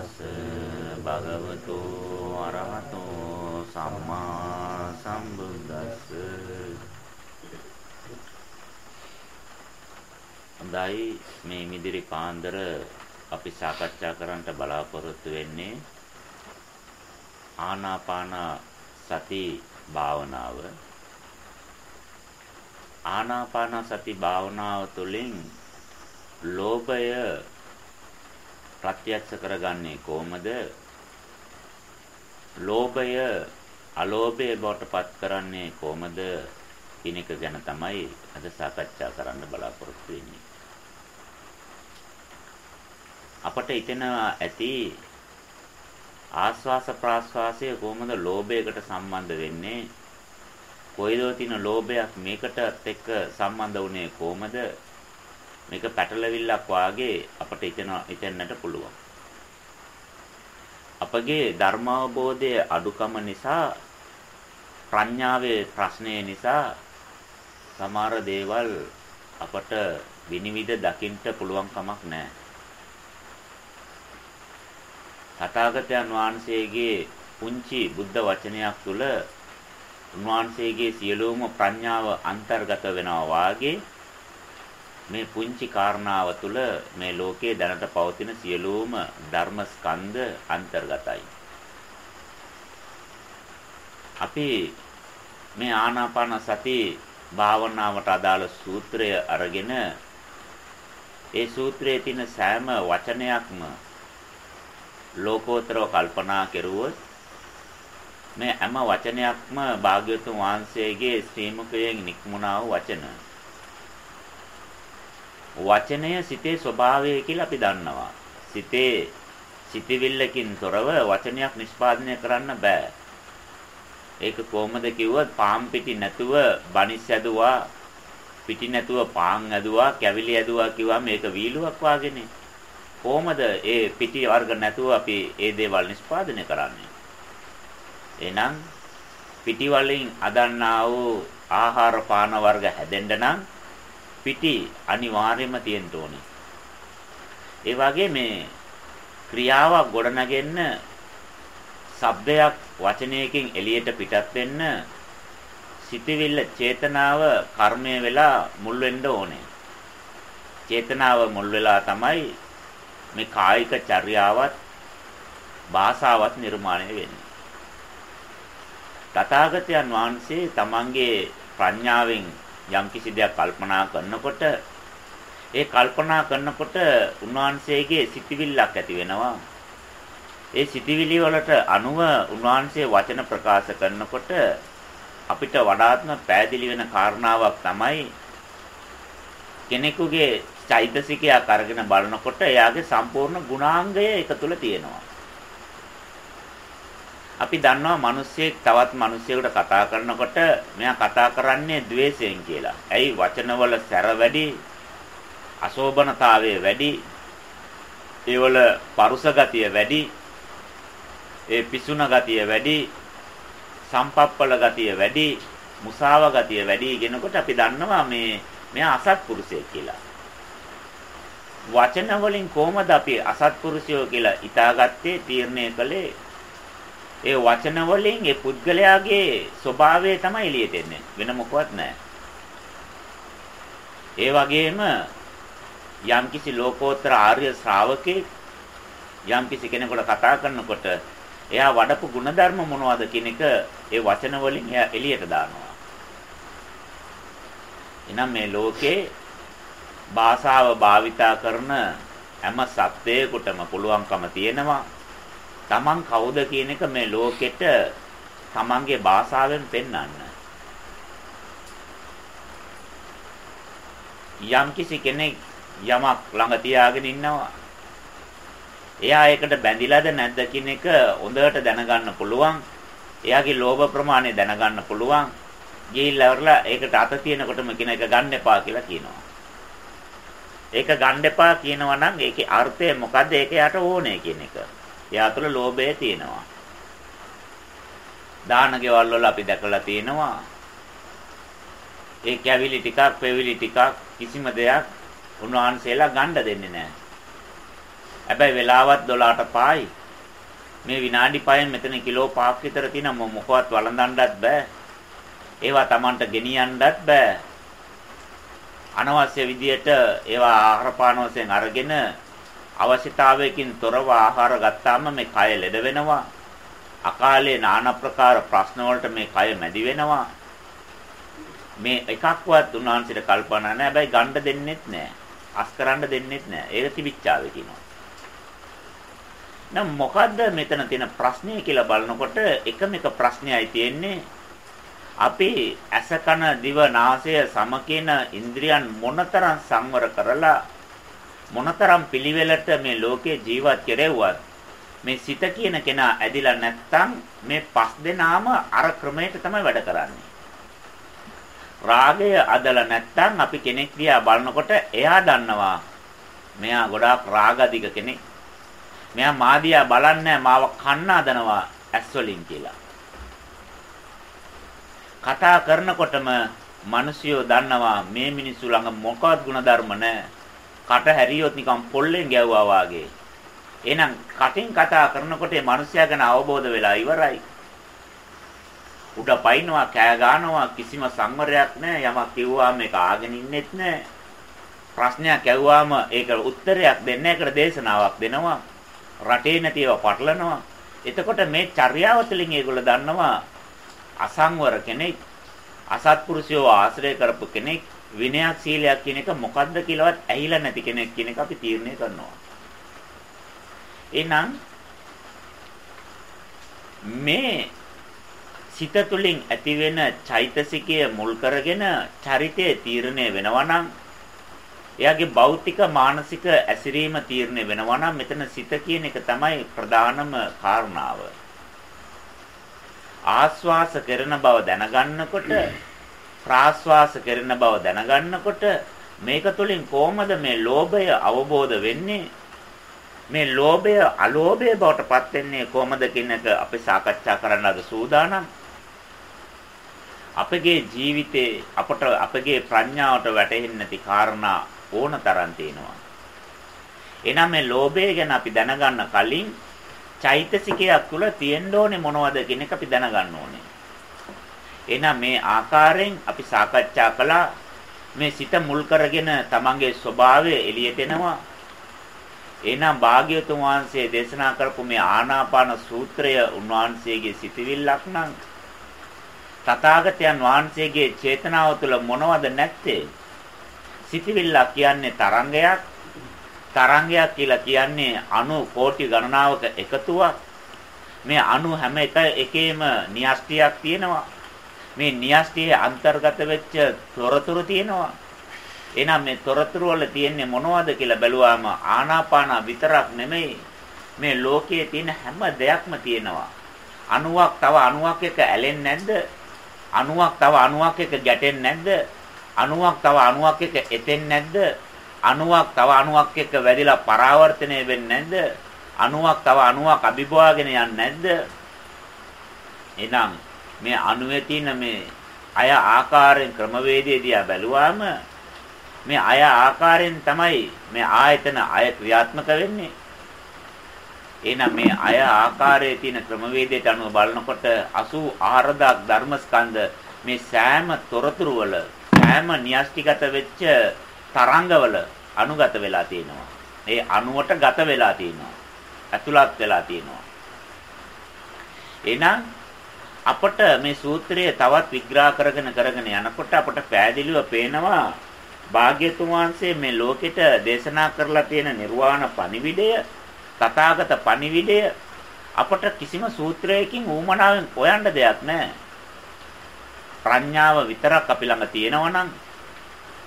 තස්ස භගවතු අරහතෝ සම්මා සම්බුද්දස්ස. හොඳයි මේ මිදිරි පාන්දර අපි සාකච්ඡා කරන්නට බලාපොරොත්තු වෙන්නේ ආනාපාන සති භාවනාව. ආනාපාන සති භාවනාව තුළින් ලෝභය ප්‍රත්‍යක්ෂ කරගන්නේ කොහොමද? ලෝභය අලෝභය බවට පත් කරන්නේ කොහොමද? කියන එක ගැන තමයි අද සාකච්ඡා කරන්න බලාපොරොත්තු වෙන්නේ. අපට හිතෙනවා ඇති ආස්වාස ප්‍රාස්වාසය කොහොමද ලෝභයකට සම්බන්ධ වෙන්නේ? කොයිදෝ තියෙන ලෝභයක් මේකට එක්ක සම්බන්ධ වුණේ කොහොමද? මේක පැටලවිල්ලක් වාගේ අපට හිතෙන හිතෙන්නට පුළුවන්. අපගේ ධර්මාවබෝධයේ අඩුකම නිසා ප්‍රඥාවේ ප්‍රශ්නය නිසා සමහර දේවල් අපට විනිවිද දකින්න පුළුවන් කමක් නැහැ. තථාගතයන් වහන්සේගේ පුංචි බුද්ධ වචනයක් තුළ උන්වහන්සේගේ සියලුම ප්‍රඥාව අන්තර්ගත වෙනවා වාගේ මේ පුංචි කාරණාව තුළ මේ ලෝකයේ දැනට පවතින සියලුම ධර්ම ස්කන්ධ අන්තර්ගතයි. අපි මේ ආනාපාන සති භාවනාවට අදාළ සූත්‍රය අරගෙන ඒ සූත්‍රයේ තියෙන සෑම වචනයක්ම ලෝකෝත්තරව කල්පනා කෙරුවොත් මේ හැම වචනයක්ම භාග්‍යවතුන් වහන්සේගේ ශ්‍රී මුඛයෙන් නික්මුණා වූ වචන. වචනය සිතේ ස්වභාවය කියලා අපි දන්නවා. සිතේ සිතවිල්ලකින් තොරව වචනයක් නිෂ්පාදනය කරන්න බෑ. ඒක කොහොමද කිව්වොත් පාම් පිටි නැතුව බනිස් ඇදුවා පිටි නැතුව පාන් ඇදුවා කැවිලි ඇදුවා කිව්වම මේක වීලුවක් වාගේනේ. කොහොමද ඒ පිටි වර්ග නැතුව අපි ඒ දේවල් නිෂ්පාදනය කරන්නේ? එහෙනම් පිටි වලින් අදන්නා වූ ආහාර පාන වර්ග හැදෙන්න නම් පිටි අනිවාර්යයෙන්ම තියෙන්න ඕනේ. ඒ වගේ මේ ක්‍රියාවක් ගොඩනගෙන්න ශබ්දයක් වචනයකින් එළියට පිටත් වෙන්න සිතවිල්ල චේතනාව කර්මය වෙලා මුල් වෙන්න ඕනේ. චේතනාව මුල් වෙලා තමයි මේ කායික චර්යාවත් භාෂාවත් නිර්මාණය වෙන්නේ. තථාගතයන් වහන්සේ තමන්ගේ ප්‍රඥාවෙන් යම්කිසි දෙයක් කල්පනා කරනකොට ඒ කල්පනා කරනකොට උන්වහන්සේගේ සිතිවිල්ලක් ඇති වෙනවා. ඒ සිතිවිලි වලට අනුව උන්වහන්සේ වචන ප්‍රකාශ කරනකොට අපිට වඩාත්ම පැහැදිලි වෙන කාරණාවක් තමයි කෙනෙකුගේ චෛතසිකයක් අරගෙන බලනකොට එයාගේ සම්පූර්ණ ගුණාංගය එක තුල තියෙනවා. අපි දන්නවා මිනිස්සෙක් තවත් මිනිසෙකුට කතා කරනකොට මෙයා කතා කරන්නේ द्वේෂයෙන් කියලා. ඇයි වචනවල සැර වැඩි, අශෝභනතාවය වැඩි, ඒවල පරුස ගතිය වැඩි, ඒ පිසුන ගතිය වැඩි, සම්පප්පල ගතිය වැඩි, මුසාව ගතිය වැඩි කියනකොට අපි දන්නවා මේ මෙයා අසත්පුරුෂයෙක් කියලා. වචන වලින් කොහොමද අපි අසත්පුරුෂයෝ කියලා හිතාගත්තේ තීරණය කළේ ඒ වචන වලින් ඒ පුද්ගලයාගේ ස්වභාවය තමයි එළියට එන්නේ. වෙන මොකවත් නැහැ. ඒ වගේම යම්කිසි ලෝකෝත්තර ආර්ය ශ්‍රාවකෙක් යම්කිසි කෙනෙකුට කතා කරනකොට එයා වඩපු ಗುಣධර්ම මොනවද කියන එක ඒ වචන වලින් එයා එළියට දානවා. එනම් මේ ලෝකේ භාෂාව භාවිතා කරන හැම සත්වයකටම පුළුවන්කම තියෙනවා තමන් කවුද කියන එක මේ ලෝකෙට තමන්ගේ භාෂාවෙන් පෙන්වන්න. යම්කිසි කෙනෙක් යමක් ළඟ තියාගෙන ඉන්නවා. එයා ඒකට බැඳිලාද නැද්ද කියන එක හොඳට දැනගන්න පුළුවන්. එයාගේ ලෝභ ප්‍රමාණය දැනගන්න පුළුවන්. ගිහිල්ලා වරලා ඒකට අත තියෙනකොටම කියන එක ගන්න එපා කියලා කියනවා. ඒක ගන්න එපා කියනවා නම් ඒකේ අර්ථය මොකද්ද? ඒක යට ඕනේ කියන එක. එයා තුළ ලෝභය තියෙනවා. දාන ගෙවල් වල අපි දැකලා තියෙනවා. ඒ කැවිලි ටිකක්, පෙවිලි ටිකක් කිසිම දෙයක් උන්වහන්සේලා ගන්න දෙන්නේ නැහැ. හැබැයි වෙලාවත් 12ට පායි. මේ විනාඩි 5න් මෙතන කිලෝ 5ක් විතර තියෙන මොකවත් වළඳන්නත් බෑ. ඒවා Tamanට ගෙනියන්නත් බෑ. අනවශ්‍ය විදියට ඒවා ආහාර පාන වශයෙන් අරගෙන අවශ්‍යතාවයකින් තොරව ආහාර ගත්තාම මේ කය ලෙඩ වෙනවා. අකාලේ নানা ප්‍රකාර ප්‍රශ්න වලට මේ කය මැදි වෙනවා. මේ එකක්වත් උන්වහන්සේට කල්පනා නැහැ. හැබැයි ගණ්ඩ දෙන්නෙත් නැහැ. අස් කරන්න දෙන්නෙත් නැහැ. ඒක තිබිච්චාවේ කියනවා. නම් මොකද්ද මෙතන තියෙන ප්‍රශ්නේ කියලා බලනකොට එකම එක ප්‍රශ්නයයි තියෙන්නේ අපි ඇස කන දිව නාසය සම කියන ඉන්ද්‍රියන් මොනතරම් සංවර කරලා මොනතරම් පිළිවෙලට මේ ලෝකේ ජීවත් කෙරෙව්වත් මේ සිත කියන කෙනා ඇදිලා නැත්තම් මේ පස් දෙනාම අර ක්‍රමයට තමයි වැඩ කරන්නේ. රාගය අදලා නැත්තම් අපි කෙනෙක් දිහා බලනකොට එයා දන්නවා මෙයා ගොඩාක් රාගදික කෙනෙක්. මෙයා මාදියා බලන්නේ මාව කන්න හදනවා ඇස් වලින් කියලා. කතා කරනකොටම මිනිසියෝ දන්නවා මේ මිනිස්සු ළඟ මොකවත් ಗುಣධර්ම නැහැ. කට හැරියොත් නිකන් පොල්ලෙන් ගැව්වා වාගේ. එහෙනම් කටින් කතා කරනකොට මේ මිනිසයා ගැන අවබෝධ වෙලා ඉවරයි. උඩ පයින්නවා කෑ ගන්නවා කිසිම සංවරයක් නැහැ. යමක් කිව්වාම මේක ආගෙන ඉන්නෙත් නැහැ. ප්‍රශ්නයක් ඇහුවාම ඒක උත්තරයක් දෙන්නේ ඒකට දේශනාවක් දෙනවා. රටේ නැතිව පටලනවා. එතකොට මේ චර්යාව තුළින් ඒගොල්ලෝ දන්නවා අසංවර කෙනෙක් අසත්පුරුෂයෝ ආශ්‍රය කරපු කෙනෙක් විනයක් සීලයක් කියන එක මොකද්ද කියලාවත් ඇහිලා නැති කෙනෙක් කියන එක අපි තීරණය කරනවා. එහෙනම් මේ සිත තුළින් ඇතිවෙන චෛතසිකය මුල් කරගෙන චරිතය තීරණය වෙනවා නම් එයාගේ භෞතික මානසික ඇසිරීම තීරණය වෙනවා නම් මෙතන සිත කියන එක තමයි ප්‍රධානම කාරණාව. ආස්වාස කරන බව දැනගන්නකොට ප්‍රාස්වාස කරන බව දැනගන්නකොට මේක තුළින් කොහොමද මේ ලෝභය අවබෝධ වෙන්නේ මේ ලෝභය අලෝභය බවට පත් වෙන්නේ කොහොමද කියන එක අපි සාකච්ඡා කරන්න අද සූදානම් අපගේ ජීවිතේ අපට අපගේ ප්‍රඥාවට වැටහෙන්නේ නැති කාරණා ඕන තරම් තියෙනවා. එනනම් මේ ලෝභය ගැන අපි දැනගන්න කලින් චෛතසිකයක් තුළ තියෙන්න ඕනේ මොනවද කියන එක අපි දැනගන්න ඕනේ. එහෙනම් මේ ආකාරයෙන් අපි සාකච්ඡා කළා මේ සිත මුල් කරගෙන තමන්ගේ ස්වභාවය එළියට එනවා. එහෙනම් භාග්‍යවතුන් වහන්සේ දේශනා කරපු මේ ආනාපාන සූත්‍රය උන්වහන්සේගේ සිතවිල්ලක් නම් තථාගතයන් වහන්සේගේ චේතනාව තුළ මොනවද නැත්තේ? සිතවිල්ලක් කියන්නේ තරංගයක්. තරංගයක් කියලා කියන්නේ අණු කෝටි ගණනාවක එකතුවක්. මේ අණු හැම එක එකේම න්‍යෂ්ටියක් තියෙනවා. මේ න්‍යෂ්ටියේ අන්තර්ගත වෙච්ච තොරතුරු තියෙනවා. එහෙනම් මේ තොරතුරු වල තියෙන්නේ මොනවද කියලා බැලුවාම ආනාපාන විතරක් නෙමෙයි මේ ලෝකයේ තියෙන හැම දෙයක්ම තියෙනවා. අණුවක් තව අණුවක් එක්ක ඇලෙන්නේ නැද්ද? අණුවක් තව අණුවක් එක්ක ගැටෙන්නේ නැද්ද? අණුවක් තව අණුවක් එක්ක එතෙන්නේ නැද්ද? අණුවක් තව අණුවක් එක්ක වැඩිලා පරාවර්තනය වෙන්නේ නැද්ද? අණුවක් තව අණුවක් අභිභවාගෙන යන්නේ නැද්ද? එහෙනම් මේ අණුවේ තියෙන මේ අය ආකාරයෙන් ක්‍රමවේදයේදී බැලුවාම මේ අය ආකාරයෙන් තමයි මේ ආයතන අය ක්‍රියාත්මක වෙන්නේ. එහෙනම් මේ අය ආකාරයේ තියෙන ක්‍රමවේදයට අනුව බලනකොට 84000ක් ධර්මස්කන්ධ මේ සෑම තොරතුරු වල සෑම න්‍යෂ්ටිගත වෙච්ච තරංගවල අනුගත වෙලා තියෙනවා. ඒ අණුවට ගත වෙලා තියෙනවා. ඇතුළත් වෙලා තියෙනවා. එහෙනම් අපට මේ සූත්‍රය තවත් විග්‍රහ කරගෙන කරගෙන යනකොට අපට පෑදිලිව පේනවා භාග්‍යතුන් වහන්සේ මේ ලෝකෙට දේශනා කරලා තියෙන නිර්වාණ පණිවිඩය තථාගත පණිවිඩය අපට කිසිම සූත්‍රයකින් ඌමනාවෙන් හොයන්න දෙයක් නැහැ. ප්‍රඥාව විතරක් අපි ළඟ තියෙනවා නම්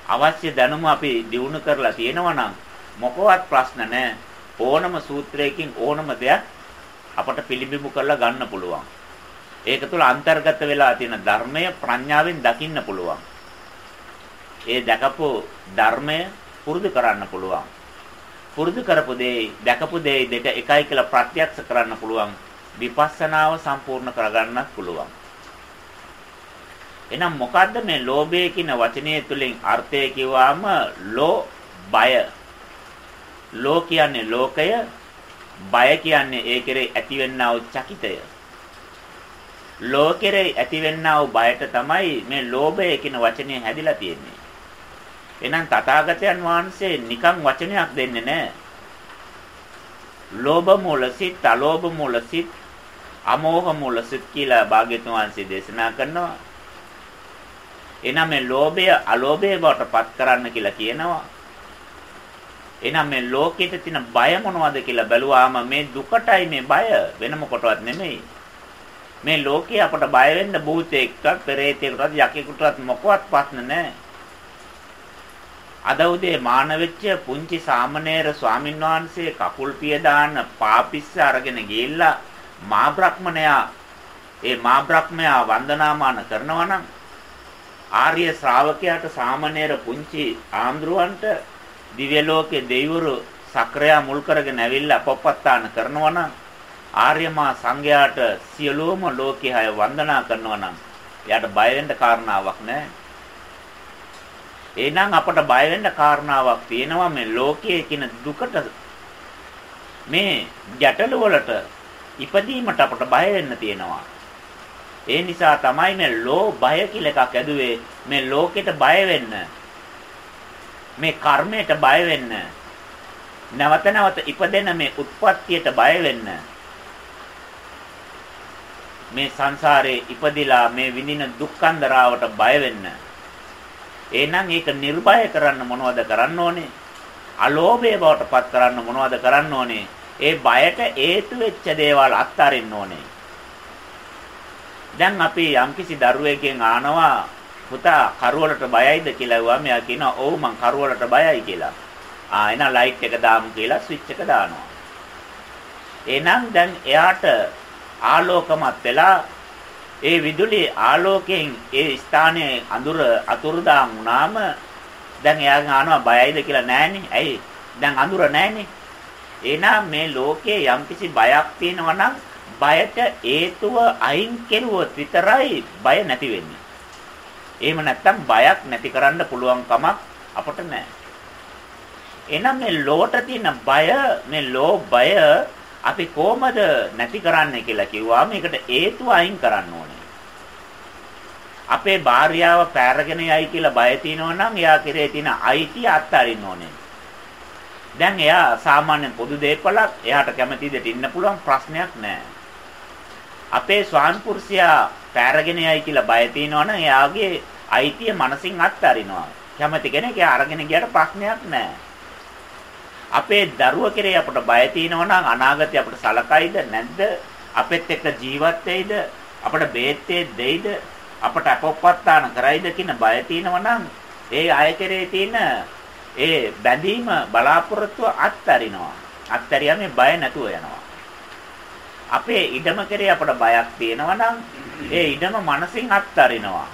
අවශ්‍ය දැනුම අපි දිනු කරලා තියෙනවා නම් මොකවත් ප්‍රශ්න නැහැ. ඕනම සූත්‍රයකින් ඕනම දෙයක් අපට පිළිබිඹු කරලා ගන්න පුළුවන්. ඒක තුළ අන්තර්ගත වෙලා තියෙන ධර්මය ප්‍රඥාවෙන් දකින්න පුළුවන්. ඒ දැකපු ධර්මය පුරුදු කරන්න පුළුවන්. පුරුදු කරපු දේ දැකපු දේ දෙක එකයි කියලා ප්‍රත්‍යක්ෂ කරන්න පුළුවන්. විපස්සනාව සම්පූර්ණ කරගන්නත් පුළුවන්. එහෙනම් මොකද්ද මේ ලෝභය කියන වචනය තුලින් අර්ථය කිව්වාම ලෝ බය ලෝ කියන්නේ ලෝකය, බය කියන්නේ ඒ කෙරේ ඇතිවෙනා වූ චකිතය. ලෝ කෙරේ ඇතිවෙනා වූ බයට තමයි මේ ලෝභය කියන වචනේ හැදිලා තියෙන්නේ. එහෙනම් තථාගතයන් වහන්සේ නිකන් වචනයක් දෙන්නේ නැහැ. ලෝභ මූල සිත්, අලෝභ මූල සිත්, අමෝහ මූල සිත් කියලා භාග්‍යතුන් වහන්සේ දේශනා කරනවා. එහෙනම් මේ ලෝභය අලෝභය බවට පත් කරන්න කියලා කියනවා. එහෙනම් මේ ලෝකෙට තියෙන බය මොනවද කියලා බැලුවාම මේ දුකටයි මේ බය වෙන මොකටවත් නෙමෙයි. මේ ලෝකේ අපට බය වෙන්න භූතයෙක්වත්, පෙරේතයෙකුටවත්, යකෙකුටවත් මොකවත් ප්‍රශ්න නැහැ. අද උදේ මාන වෙච්ච පුංචි සාමණේර ස්වාමීන් වහන්සේ කකුල් පිය දාන පාපිස්ස අරගෙන ගිහිල්ලා මා බ්‍රහ්මණයා ඒ මා බ්‍රහ්මයා වන්දනාමාන කරනවා නම් ආර්ය ශ්‍රාවකයාට සාමණේර පුංචි ආන්දරුවන්ට දිව්‍ය ලෝකේ දෙවිවරු සක්‍රයා මුල් කරගෙන ඇවිල්ලා පොප්පත්තාන කරනවා නම් ආර්යමා සංඝයාට සියලුම ලෝකයේ අය වන්දනා කරනවා නම් එයාට බය වෙන්න කාරණාවක් නැහැ. එහෙනම් අපට බය වෙන්න කාරණාවක් තියෙනවා මේ ලෝකයේ කියන දුකට මේ ගැටලු වලට ඉපදීමට අපට බය වෙන්න තියෙනවා. ඒ නිසා තමයි මේ ලෝ බය කියලා එකක් ඇදුවේ මේ ලෝකෙට බය වෙන්න. මේ කර්මයට බය වෙන්න. නැවත නැවත ඉපදෙන මේ උත්පත්තියට බය වෙන්න. මේ සංසාරේ ඉපදිලා මේ විඳින දුක්ඛන්දරාවට බය වෙන්න. එහෙනම් ඒක නිර්භය කරන්න මොනවද කරන්න ඕනේ? අලෝභය බවට පත් කරන්න මොනවද කරන්න ඕනේ? ඒ බයට හේතු වෙච්ච දේවල් අත්හරින්න ඕනේ. දැන් අපි යම්කිසි දරුවෙක්ගෙන් ආනවා පුතා කරුවලට බයයිද කියලා ඇහුවා මෙයා කියනවා ඔව් මං කරුවලට බයයි කියලා. ආ එහෙනම් ලයිට් එක දාමු කියලා ස්විච් එක දානවා. එහෙනම් දැන් එයාට ආලෝකමත් වෙලා ඒ විදුලි ආලෝකයෙන් ඒ ස්ථානයේ අඳුර අතුරුදාම් වුණාම දැන් එයාගෙන් අහනවා බයයිද කියලා නෑනේ. ඇයි? දැන් අඳුර නෑනේ. එහෙනම් මේ ලෝකේ යම්කිසි බයක් තියෙනවා නම් බයට හේතුව අයින් කෙරුවොත් විතරයි බය නැති වෙන්නේ. එහෙම නැත්තම් බයක් නැති කරන්න පුළුවන් කමක් අපට නැහැ. එහෙනම් මේ ලෝට තියෙන බය මේ ලෝ බය අපි කොහමද නැති කරන්නේ කියලා කිව්වා මේකට හේතුව අයින් කරන්න ඕනේ. අපේ භාර්යාව පෑරගෙන යයි කියලා බය තියෙනවා නම් එයා කෙරේ තියෙන අයිතිය අත්හරින්න ඕනේ. දැන් එයා සාමාන්‍ය පොදු දෙපළක් එයාට කැමති දෙට ඉන්න පුළුවන් ප්‍රශ්නයක් නැහැ. අපේ ස්වාමිපුරුෂයා පෑරගෙන යයි කියලා බය තියෙනවා නම් එයාගේ අයිතිය මනසින් අත්හරිනවා. කැමති කෙනෙක් එයා අරගෙන ගියට ප්‍රශ්නයක් නැහැ. අපේ දරුව කෙරේ අපට බය තියෙනවා නම් අනාගතේ අපට සලකයිද නැද්ද? අපෙත් එක්ක ජීවත් වෙයිද? අපට බේත්තේ දෙයිද? අපට අපොප්පත්තාන කරයිද කියන බය තියෙනවා නම් ඒ අය කෙරේ තියෙන ඒ බැඳීම බලාපොරොත්තුව අත්හරිනවා. අත්හැරියා මේ බය නැතුව යනවා. අපේ ඉඩම කෙරේ අපට බයක් තියෙනවා නම් ඒ ඉඩම මනසින් අත්හරිනවා.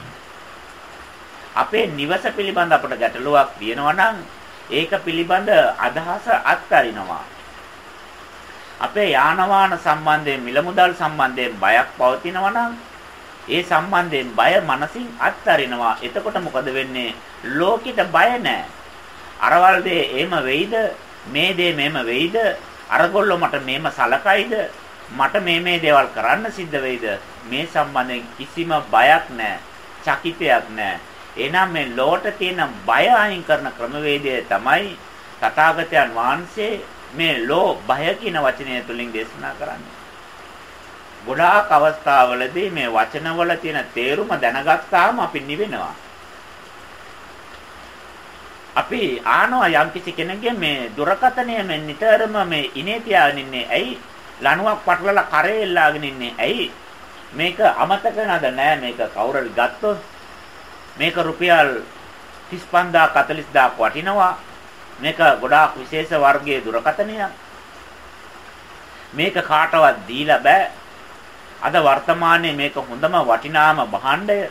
අපේ නිවස පිළිබඳ අපට ගැටලුවක් තියෙනවා නම් ඒක පිළිබඳ අදහස අත්හරිනවා. අපේ යාන වාහන සම්බන්ධයෙන් මිල මුදල් සම්බන්ධයෙන් බයක් පවතිනවා නම් ඒ සම්බන්ධයෙන් බය මනසින් අත්හරිනවා. එතකොට මොකද වෙන්නේ? ලෝකෙට බය නැහැ. අරවල් දේ එහෙම වෙයිද? මේ දේ මෙහෙම වෙයිද? අරගොල්ලෝ මට මෙහෙම සලකයිද? මට මේ මේ දේවල් කරන්න සිද්ධ වෙයිද? මේ සම්බන්ධයෙන් කිසිම බයක් නැහැ. චකිතයක් නැහැ. එහෙනම් මේ ලෝට තියෙන බය අයින් කරන ක්‍රමවේදය තමයි තථාගතයන් වහන්සේ මේ ලෝ බය කියන වචනය තුලින් දේශනා කරන්නේ. ගොඩාක් අවස්ථාවලදී මේ වචනවල තියෙන තේරුම දැනගත්තාම අපි නිවෙනවා. අපි ආනවා යම්කිසි කෙනෙක්ගේ මේ දුරකතනය මේ නිතරම මේ ඉනේ තියාගෙන ඉන්නේ ඇයි ලණුවක් පටලලා කරේ එල්ලාගෙන ඉන්නේ ඇයි මේක අමතක නද නෑ මේක කවුරුරි ගත්තොත් මේක රුපියල් 35000 40000ක් වටිනවා. මේක ගොඩාක් විශේෂ වර්ගයේ දුරකථනයක්. මේක කාටවත් දීලා බෑ. අද වර්තමානයේ මේක හොඳම වටිනාම භාණ්ඩය.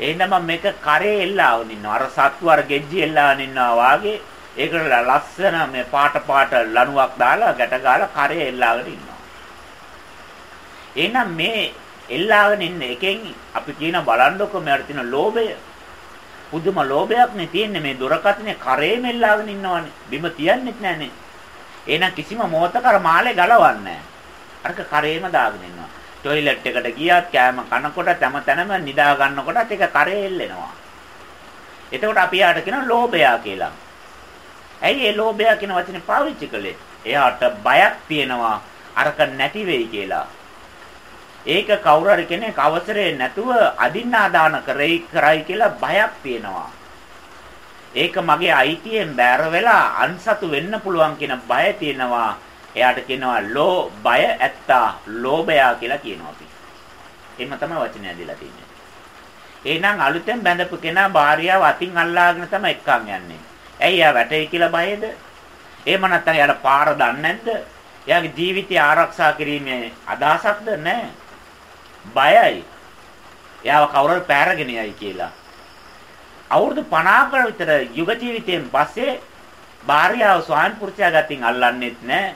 එහෙනම් මේක කරේ එල්ලාගෙන ඉන්නවා. අර සත්තු අර ගෙජ්ජි එල්ලාගෙන ඉන්නවා වාගේ ඒකට ලස්සන මේ පාට පාට ලණුවක් දාලා ගැට ගාලා කරේ එල්ලාගෙන ඉන්නවා. එහෙනම් මේ එල්ලාගෙන ඉන්න එකෙන් අපි කියන බලන්නකො මෙයාට තියෙන ලෝභය පුදුම ලෝභයක් නේ තියෙන්නේ මේ දුරකථනේ කරේ මෙල්ලාගෙන ඉන්නවනේ බිම තියන්නෙත් නැහනේ එහෙනම් කිසිම මොහතක අර මාලේ ගලවන්නේ නැහැ. අරක කරේම දාගෙන ඉන්නවා. টয়ලට් එකට ගියත් කෑම කනකොට තම තැනම නිදා ගන්නකොටත් ඒක කරේ එල්ලෙනවා. එතකොට අපි යාට කියනවා ලෝභයා කියලා. ඇයි ඒ ලෝභයා කියන වචනේ පාවිච්චි කළේ? එයාට බයක් තියෙනවා අරක නැති වෙයි කියලා. ඒක කවුරු හරි කෙනෙක් අවසරේ නැතුව අදින්නාදාන කරයි කරයි කියලා බයක් තියෙනවා. ඒක මගේ අයිතියෙන් බැර වෙලා අන්සතු වෙන්න පුළුවන් කියන බය තියෙනවා. එයාට කියනවා ලෝ බය ඇත්තා ලෝභයා කියලා කියනවා අපි. එහෙම තමයි වචනය ඇදලා තියෙන්නේ. එහෙනම් අලුතෙන් බැඳපු කෙනා භාර්යාව අතින් අල්ලාගෙන තමයි එක්කන් යන්නේ. ඇයි එයා වැටේ කියලා බයද? එහෙම නැත්නම් එයාට පාර දන්නේ නැද්ද? එයාගේ ජීවිතය ආරක්ෂා කිරීමේ අදහසක්ද නැහැ. බයයි. එයාව කවුරුහරි පෑරගෙන යයි කියලා. අවුරුදු 50කට විතර යුග ජීවිතයෙන් පස්සේ භාර්යාව ස්වාමි පුරුෂයා ගතින් අල්ලන්නෙත් නැහැ.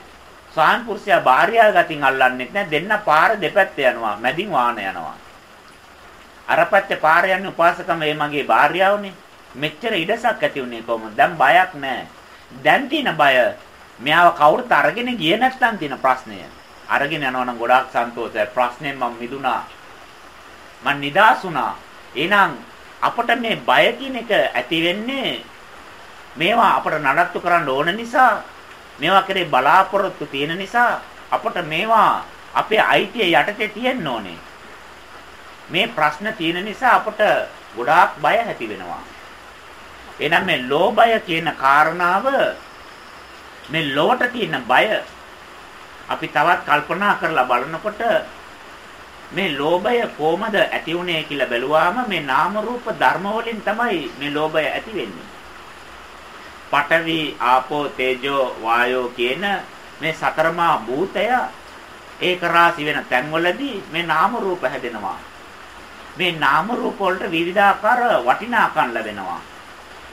ස්වාමි පුරුෂයා භාර්යාව ගතින් අල්ලන්නෙත් නැහැ. දෙන්න පාර දෙපැත්තේ යනවා. මැදින් වාහන යනවා. අර පැත්තේ පාර යන්නේ උපාසකම මේ මගේ භාර්යාවනේ. මෙච්චර ඉඩසක් ඇති උනේ කොහොමද? දැන් බයක් නැහැ. දැන් තියෙන බය මෙයාව කවුරුත් අරගෙන ගියේ නැත්නම් තියෙන ප්‍රශ්නය. අරගෙන යනවා නම් ගොඩාක් සන්තෝෂයි. ප්‍රශ්නෙන් මම මිදුණා. මං නිදාස් වුණා. එහෙනම් අපට මේ බය කියන එක ඇති වෙන්නේ මේවා අපට නඩත්තු කරන්න ඕන නිසා මේවා කරේ බලාපොරොත්තු තියෙන නිසා අපට මේවා අපේ අයිතිය යටතේ තියෙන්න ඕනේ. මේ ප්‍රශ්න තියෙන නිසා අපට ගොඩාක් බය ඇති වෙනවා. එහෙනම් මේ ලෝභය කියන කාරණාව මේ ලොවට තියෙන බය අපි තවත් කල්පනා කරලා බලනකොට මේ ලෝභය කොහමද ඇති වුනේ කියලා බැලුවාම මේ නාම රූප ධර්ම වලින් තමයි මේ ලෝභය ඇති වෙන්නේ. පඨවි ආපෝ තේජෝ වායෝ කියන මේ සතරමා භූතය ඒක රාශි වෙන තැන්වලදී මේ නාම රූප හැදෙනවා. මේ නාම රූප වලට විවිධාකාර වටිනාකම් ලැබෙනවා.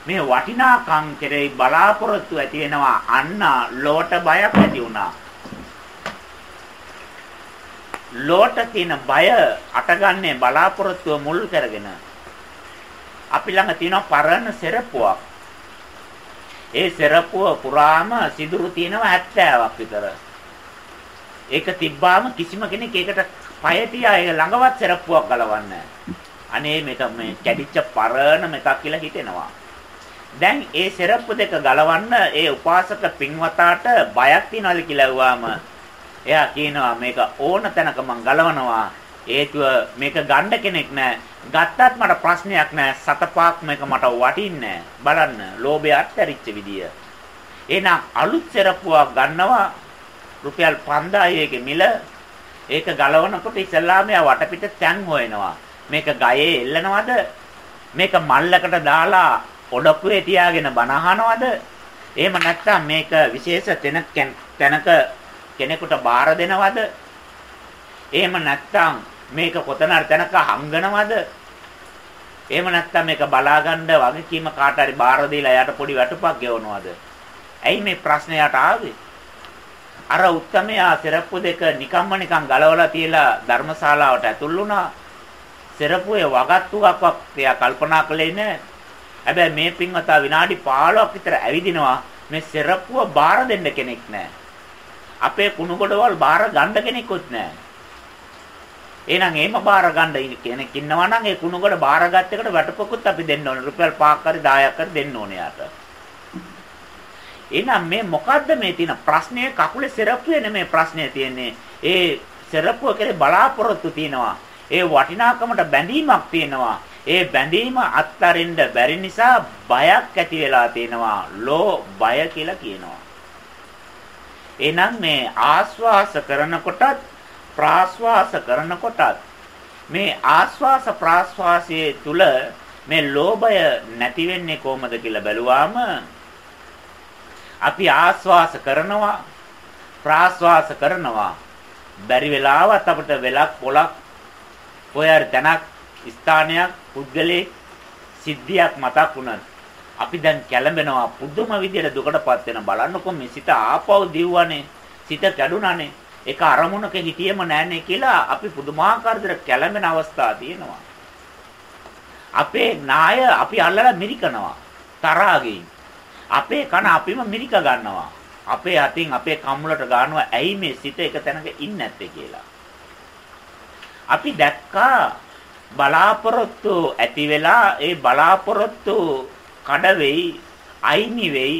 මේ වටිනාකම් කෙරෙහි බලාපොරොත්තු ඇති වෙනවා අන්න ලෝට බයක් ඇති වුණා. ලෝට තියෙන බය අටගන්නේ බලාපොරොත්තුව මුල් කරගෙන. අපි ළඟ තියෙන පරණ සෙරප්පුවක් ඒ සෙරප්පුව පුරාම සිදුරු තියෙනවා 70ක් විතර. ඒක තිබ්බාම කිසිම කෙනෙක් ඒකට පය තියා ඒ ළඟවත් සෙරප්පුවක් ගලවන්නේ අනේ මේක මේ කැඩිච්ච පරණ මේක කියලා හිතෙනවා. දැන් ඒ සෙරප්පු දෙක ගලවන්න ඒ උපාසක පින්වතාට බයක් තියනවාද කියලා ඇහුවාම එයා කියනවා මේක ඕන තැනක මං ගලවනවා. හේතුව මේක ගන්න කෙනෙක් නැහැ. ගත්තත් මට ප්‍රශ්නයක් නැහැ. සතපාක් මේක මට වටින්නේ බලන්න. ලෝභය අත්හැරිච්ච විදිය. එහෙනම් අලුත් සරප්පුවක් ගන්නවා රුපියල් 5000 මිල ඒක ගලවනකොට ඉස්සල්ලාම යා වටපිට තැන් හොයනවා. මේක ගයේ එල්ලනවද? මේක මල්ලකට දාලා ඔඩොක්කුවේ තියාගෙන බන අහනවද? එහෙම නැත්නම් මේක විශේෂ තැනක කෙනෙකුට බාර දෙනවද? එහෙම නැත්නම් මේක කොතන හරි තැනක හංගනවද? එහෙම නැත්නම් මේක බලාගන්න වගකීම කාට හරි බාර දීලා එයාට පොඩි වැටුපක් ගෙවනවද? ඇයි මේ ප්‍රශ්නයට ආවේ? අර උත්තමයා සෙරප්පු දෙක නිකම්ම නිකන් ගලවලා තියලා ධර්මශාලාවට ඇතුල් වුණා. සෙරප්පුවේ වගත්තුවක් එයා කල්පනා කළේ නැහැ. හැබැයි මේ පින්වතා විනාඩි 15ක් විතර ඇවිදිනවා මේ සෙරප්පුව බාර දෙන්න කෙනෙක් නැහැ. අපේ කුණු ගොඩවල් බාර ගන්න කෙනෙකුත් නැහැ. එහෙනම් එහෙම බාර ගන්න කෙනෙක් ඉන්නවා නම් ඒ කුණු ගොඩ බාරගත් එකට වැටපොකුත් අපි දෙන්න ඕනේ. රුපියල් 5ක් හරි 10ක් හරි දෙන්න ඕනේ යාට. එහෙනම් මේ මොකද්ද මේ තියෙන ප්‍රශ්නේ කකුලේ සෙරප්පුවේ නෙමෙයි ප්‍රශ්නේ තියෙන්නේ. ඒ සෙරප්පුව කෙරේ බලාපොරොත්තු තියෙනවා. ඒ වටිනාකමට බැඳීමක් තියෙනවා. ඒ බැඳීම අත්තරින්න බැරි නිසා බයක් ඇති වෙලා තියෙනවා. ලෝ බය කියලා කියනවා. එහෙනම් මේ ආස්වාස කරනකොටත් ප්‍රාස්වාස කරනකොටත් මේ ආස්වාස ප්‍රාස්වාසයේ තුල මේ ලෝභය නැති වෙන්නේ කොහොමද කියලා බැලුවාම අපි ආස්වාස කරනවා ප්‍රාස්වාස කරනවා. බැරි වෙලාවත් අපිට වෙලක් පොලක් කොහේ තැනක් ස්ථානයක් පුද්ගලයෙක් සිද්ධියක් මතක් වුණත් අපි දැන් කැළඹෙනවා. පුදුම විදියට දුකටපත් වෙන බලන්නකො මේ සිත ආපහු දිව්වනේ. සිත කැඩුනානේ. ඒක අරමුණක හිටියෙම නැන්නේ කියලා අපි පුදුමාකාර විදියට කැළඹෙන අවස්ථා තියෙනවා. අපේ නාය අපි අල්ලලා මිරිකනවා. තරහාගෙන් අපේ කන අපිම මිරික ගන්නවා. අපේ අතින් අපේ කම්මුලට ගන්නවා. ඇයි මේ සිත එක තැනක ඉන්නේ නැත්තේ කියලා. අපි දැක්කා බලාපොරොත්තු ඇති වෙලා ඒ බලාපොරොත්තු කඩ වෙයි අයිමි වෙයි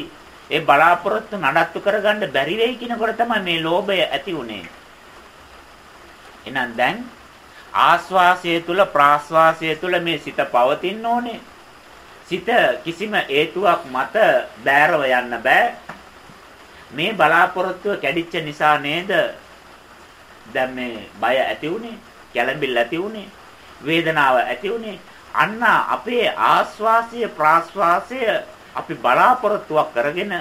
ඒ බලාපොරොත්තු නඩත්තු කරගන්න බැරි වෙයි කියනකොට තමයි මේ ලෝභය ඇති උනේ. එහෙනම් දැන් ආස්වාසය තුල ප්‍රාස්වාසය තුල මේ සිත පවතින්න ඕනේ. සිත කිසිම හේතුවක් මත බෑරව යන්න බෑ. මේ බලාපොරොත්තුව කැඩිච්ච නිසා නේද දැන් මේ බය ඇති උනේ, කැළඹිල්ල ඇති උනේ, වේදනාව ඇති උනේ. අන්න අපේ ආස්වාසය ප්‍රාස්වාසය අපි බලාපොරොත්තුවක් කරගෙන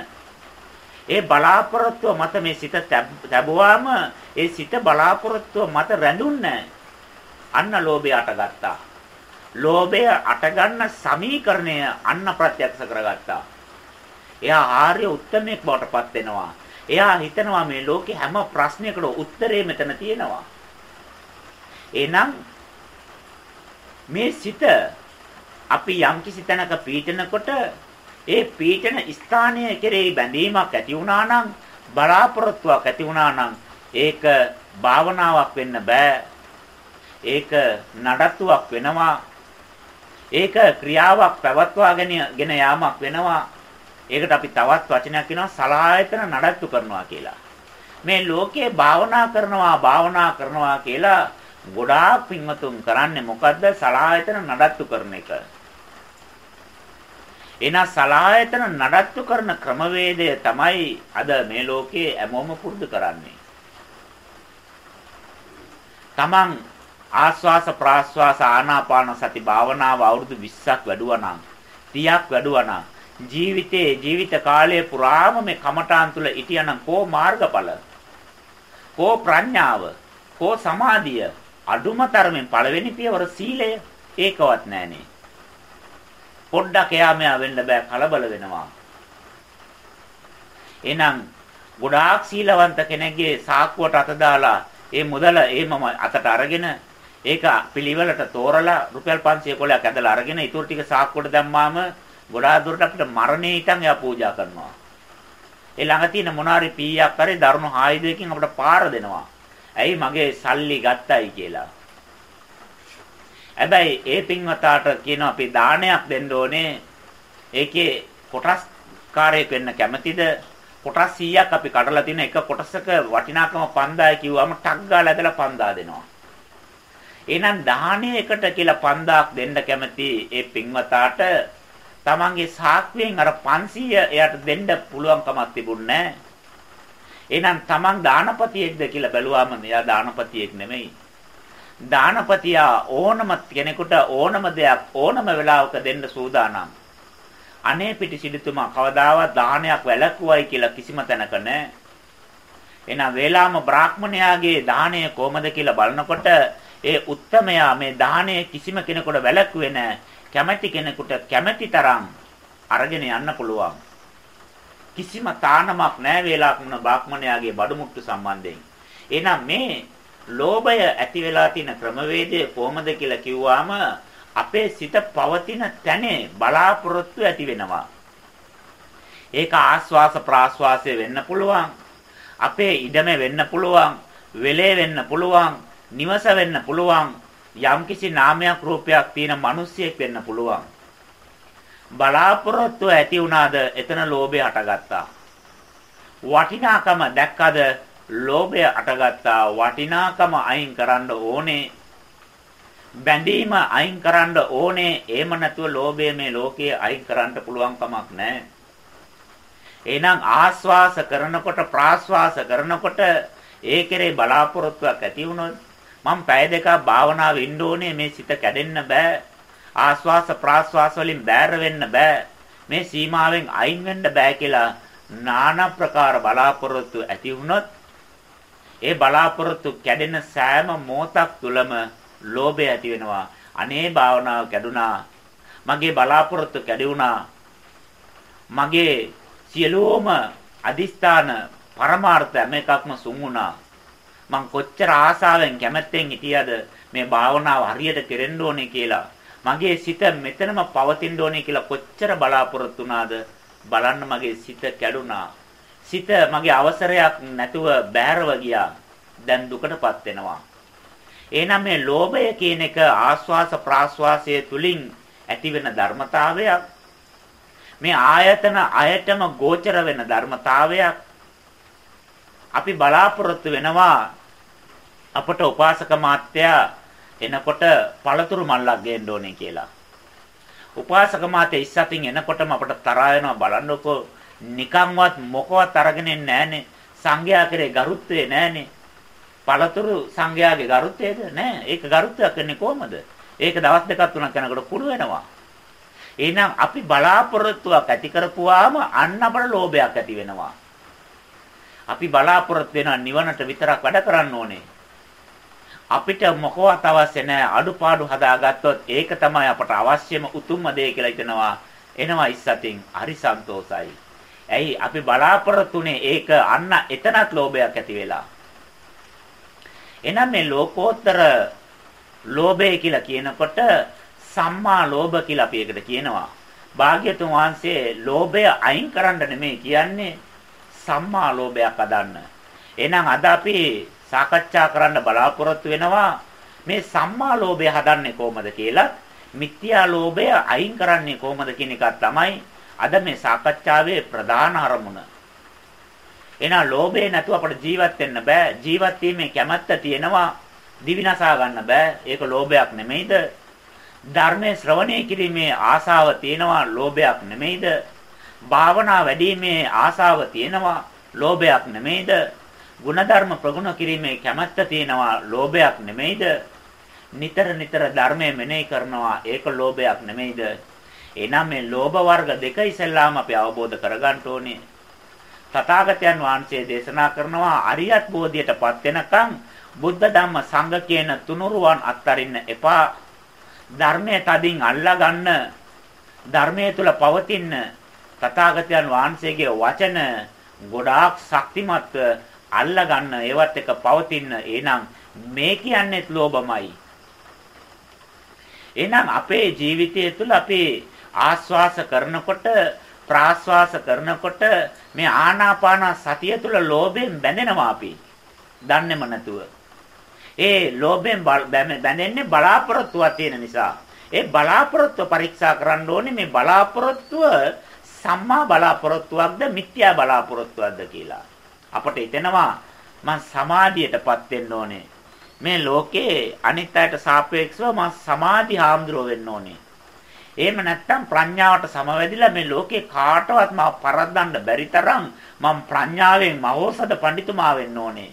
ඒ බලාපොරොත්තුව මත මේ සිත තැබුවාම ඒ සිත බලාපොරොත්තුව මත රැඳුන්නේ අන්න ලෝභය අටගත්තා. ලෝභය අටගන්න සමීකරණය අන්න ප්‍රත්‍යක්ෂ කරගත්තා. එයා ආර්ය උත්තමයෙක් බවට පත් වෙනවා. එයා හිතනවා මේ ලෝකේ හැම ප්‍රශ්නයකට උත්තරේ මෙතන තියෙනවා. එහෙනම් මේ සිත අපි යම්කිසි තැනක පීඩනකොට ඒ පීඩන ස්ථානය කෙරෙහි බැඳීමක් ඇති වුණා නම් බලාපොරොත්තුවක් ඇති වුණා නම් ඒක භාවනාවක් වෙන්න බෑ. ඒක නඩත්තුවක් වෙනවා. ඒක ක්‍රියාවක් පැවැත්වාගෙන ගෙන යාමක් වෙනවා. ඒකට අපි තවත් වචනයක් කියනවා සලායතන නඩත්තු කරනවා කියලා. මේ ලෝකේ භාවනා කරනවා භාවනා කරනවා කියලා ගොඩාක් පින්වතුන් කරන්නේ මොකද්ද? සලායතන නඩත්තු කරන එක. එන සලායතන නඩත්තු කරන ක්‍රමවේදය තමයි අද මේ ලෝකේ හැමෝම පුරුදු කරන්නේ. Taman ආස්වාස ප්‍රාස්වාස ආනාපාන සති භාවනාව අවුරුදු 20ක් වැඩුවා නම් 30ක් වැඩුවා නම් ජීවිතේ ජීවිත කාලය පුරාම මේ කමඨාන් තුල හිටියනම් කෝ මාර්ගඵල කෝ ප්‍රඥාව කෝ සමාධිය අඩුම තරමින් පළවෙනි පියවර සීලය ඒකවත් නැහනේ පොඩ්ඩක් එයා මෙයා වෙන්න බෑ කලබල වෙනවා. එහෙනම් ගොඩාක් සීලවන්ත කෙනෙක්ගේ සාක්කුවට අත දාලා ඒ මුදල එහෙමම අතට අරගෙන ඒක පිළිවෙලට තෝරලා රුපියල් 500 කොලයක් ඇදලා අරගෙන ඊටු ටික සාක්කුවට දැම්මාම ගොඩාක් දුරට අපිට මරණේ ඊටන් එයා පූජා කරනවා. ඒ ළඟ තියෙන මොනාරි පීයක් කරේ දරුණු ආයුධයකින් අපිට පාර දෙනවා. ඇයි මගේ සල්ලි ගත්තයි කියලා. හැබැයි ඒ පින්වතාට කියනවා අපි දානයක් දෙන්න ඕනේ. ඒකේ කොටස් කාර්යයක් වෙන්න කැමතිද? කොටස් 100ක් අපි කඩලා තියෙන එක කොටසක වටිනාකම 5000යි කිව්වම ටක් ගාලා ඇදලා 5000 දෙනවා. එහෙනම් දාහණය එකට කියලා 5000ක් දෙන්න කැමති ඒ පින්වතාට තමන්ගේ සාක්කුවෙන් අර 500 එයාට දෙන්න පුළුවන්කමක් තිබුණේ නැහැ. එහෙනම් තමන් දානපතියෙක්ද කියලා බැලුවාම එයා දානපතියෙක් නෙමෙයි. දානපතියා ඕනම කෙනෙකුට ඕනම දෙයක් ඕනම වෙලාවක දෙන්න සූදානම්. අනේ පිටි සිටුතුමා කවදාවත් දානයක් වැළැක්වුවයි කියලා කිසිම තැනක නැහැ. එහෙනම් වේලාම බ්‍රාහ්මණයාගේ දාණය කොහමද කියලා බලනකොට ඒ උත්තමයා මේ දාණය කිසිම කෙනෙකුට වැළැක්ුවේ නැහැ. කැමැති කෙනෙකුට කැමැති තරම් අරගෙන යන්න පුළුවන්. කිසිම තානමක් නැහැ වේලාකුණ බ්‍රාහ්මණයාගේ බඩමුට්ටු සම්බන්ධයෙන්. එහෙනම් මේ ලෝභය ඇති වෙලා තියෙන ක්‍රමවේදය කොහොමද කියලා කිව්වාම අපේ සිත පවතින තැනේ බලාපොරොත්තු ඇති වෙනවා. ඒක ආස්වාස ප්‍රාස්වාසය වෙන්න පුළුවන්. අපේ ඉඩම වෙන්න පුළුවන්. වෙලේ වෙන්න පුළුවන්. නිවස වෙන්න පුළුවන්. යම්කිසි නාමයක් රූපයක් තියෙන මිනිසියෙක් වෙන්න පුළුවන්. බලාපොරොත්තු ඇති වුණාද එතන ලෝභය හටගත්තා. වටිනාකම දැක්කද ලෝභය අටගත්තා. වටිනාකම අයින් කරන්න ඕනේ. බැඳීම අයින් කරන්න ඕනේ. එහෙම නැතුව ලෝභය මේ ලෝකයේ අයින් කරන්න පුළුවන් කමක් නැහැ. එහෙනම් ආස්වාස කරනකොට ප්‍රාස්වාස කරනකොට ඒ කෙරේ බලාපොරොත්තුවක් ඇති වුණොත් මම පැය දෙකක් භාවනාව ඉන්න ඕනේ මේ සිත කැඩෙන්න බෑ. ආස්වාස ප්‍රාස්වාස වලින් බෑර වෙන්න බෑ මේ සීමාවෙන් අයින් වෙන්න බෑ කියලා নানা ප්‍රකාර බලාපොරොත්තු ඇති වුණොත් ඒ බලාපොරොත්තු කැඩෙන සෑම මොහොතක් තුලම ලෝභය ඇති වෙනවා. අනේ භාවනාව කැඩුනා. මගේ බලාපොරොත්තු කැඩුණා. මගේ සියලුම අදිස්ථාන පරමාර්ථ හැම එකක්ම සුන් වුණා. මං කොච්චර ආසාවෙන් කැමැත්තෙන් හිටියද මේ භාවනාව හරියට කෙරෙන්න ඕනේ කියලා. මගේ සිත මෙතනම පවතින්න ඕනේ කියලා කොච්චර බලාපොරොත්තු වුණාද බලන්න මගේ සිත කැඩුනා. සිත මගේ අවසරයක් නැතුව බෑරව ගියා. දැන් දුකටපත් වෙනවා. එහෙනම් මේ ලෝභය කියන එක ආස්වාස ප්‍රාස්වාසයේ තුලින් ඇතිවෙන ධර්මතාවයක්. මේ ආයතන අයතම ගෝචර වෙන ධර්මතාවයක්. අපි බලාපොරොත්තු වෙනවා අපට උපාසක මාත්‍යා එනකොට පළතුරු මල්ලක් ගේන්න ඕනේ කියලා. උපාසක මාත්‍ය ඉස්සතින් එනකොටම අපට තරහා වෙනවා. බලන්නකෝ නිකන්වත් මොකවත් අරගෙන නැහනේ. සංඝයා කරේ ගරුත්වේ නැහනේ. පළතුරු සංඝයාගේ ගරුත්වයද? නෑ ඒක ගරුත්වයක් වෙන්නේ කොහමද? ඒක දවස් දෙකක් තුනක් යනකොට කුණු වෙනවා. එහෙනම් අපි බලාපොරොත්තුවක් ඇති කරපුවාම අන්න අපට ලෝභයක් ඇති වෙනවා. අපි බලාපොරොත්තු වෙන නිවනට විතරක් වැඩ කරන්න ඕනේ. අපිට මොකවත් අවශ්‍ය නැහැ. අඩුපාඩු හදාගත්තොත් ඒක තමයි අපට අවශ්‍යම උතුම්ම දේ කියලා හිතනවා. එනවා ඉස්සතින්. හරි සන්තෝසයි. ඇයි? අපි බලාපොරොත්තුනේ ඒක අන්න එතනත් ලෝභයක් ඇති වෙලා. එහෙනම් මේ ලෝකෝත්තර ලෝභය කියලා කියනකොට සම්මා ලෝභ කියලා අපි ඒකට කියනවා. භාග්‍යතුන් වහන්සේ ලෝභය අයින් කරන්න නෙමෙයි කියන්නේ සම්මා ලෝභයක් අදන්න. එහෙනම් අද අපි සාකච්ඡා කරන්න බලාපොරොත්තු වෙනවා මේ සම්මා ලෝභය හදන්නේ කොහොමද කියලා මිත්‍යා ලෝභය අයින් කරන්නේ කොහොමද කියන එක තමයි අද මේ සාකච්ඡාවේ ප්‍රධාන අරමුණ. එහෙනම් ලෝභය නැතුව අපට ජීවත් වෙන්න බෑ. ජීවත් වීමේ කැමැත්ත තියෙනවා. දිවිනසා ගන්න බෑ. ඒක ලෝභයක් නෙමෙයිද? ධර්මයේ ශ්‍රවණය කිරීමේ ආසාව තියෙනවා. ලෝභයක් නෙමෙයිද? භාවනා වැඩිීමේ ආසාව තියෙනවා. ලෝභයක් නෙමෙයිද? ಗುಣධර්ම ප්‍රගුණ කිරීමේ කැමැත්ත තියෙනවා ලෝභයක් නෙමෙයිද? නිතර නිතර ධර්මයේ මෙනෙහි කරනවා ඒක ලෝභයක් නෙමෙයිද? එහෙනම් මේ ලෝභ වර්ග දෙක ඉස්සෙල්ලාම අපි අවබෝධ කරගන්න ඕනේ. තථාගතයන් වහන්සේ දේශනා කරනවා අරියත් බෝධියටපත් වෙනකන් බුද්ධ ධම්ම සංඝ කියන තුනුරුවන් අත්තරින්න එපා. ධර්මයේ තදින් අල්ලා ගන්න ධර්මයේ තුල පවතින තථාගතයන් වහන්සේගේ වචන ගොඩාක් ශක්තිමත් අල්ලා ගන්න ඒවත් එක පවතින එහෙනම් මේ කියන්නේත් ලෝභමයි. එහෙනම් අපේ ජීවිතය තුළ අපි ආස්වාස කරනකොට ප්‍රාස්වාස කරනකොට මේ ආනාපාන සතිය තුළ ලෝභයෙන් බැඳෙනවා අපි. දන්නේම නැතුව. ඒ ලෝභයෙන් බැඳෙන්නේ බලාපොරොත්තුවක් තියෙන නිසා. ඒ බලාපොරොත්තුව පරීක්ෂා කරන්න ඕනේ මේ බලාපොරොත්තුව සම්මා බලාපොරොත්තුවක්ද මිත්‍යා බලාපොරොත්තුවක්ද කියලා. අපට හිතෙනවා මං සමාධියටපත් වෙන්න ඕනේ. මේ ලෝකේ අනිත් අයට සාපේක්ෂව මං සමාධි හාමුදුරුව වෙන්න ඕනේ. එහෙම නැත්නම් ප්‍රඥාවට සමවැදිලා මේ ලෝකේ කාටවත් මම පරද්දන්න බැරි තරම් මම ප්‍රඥාවෙන් මහෝසද පඬිතුමා වෙන්න ඕනේ.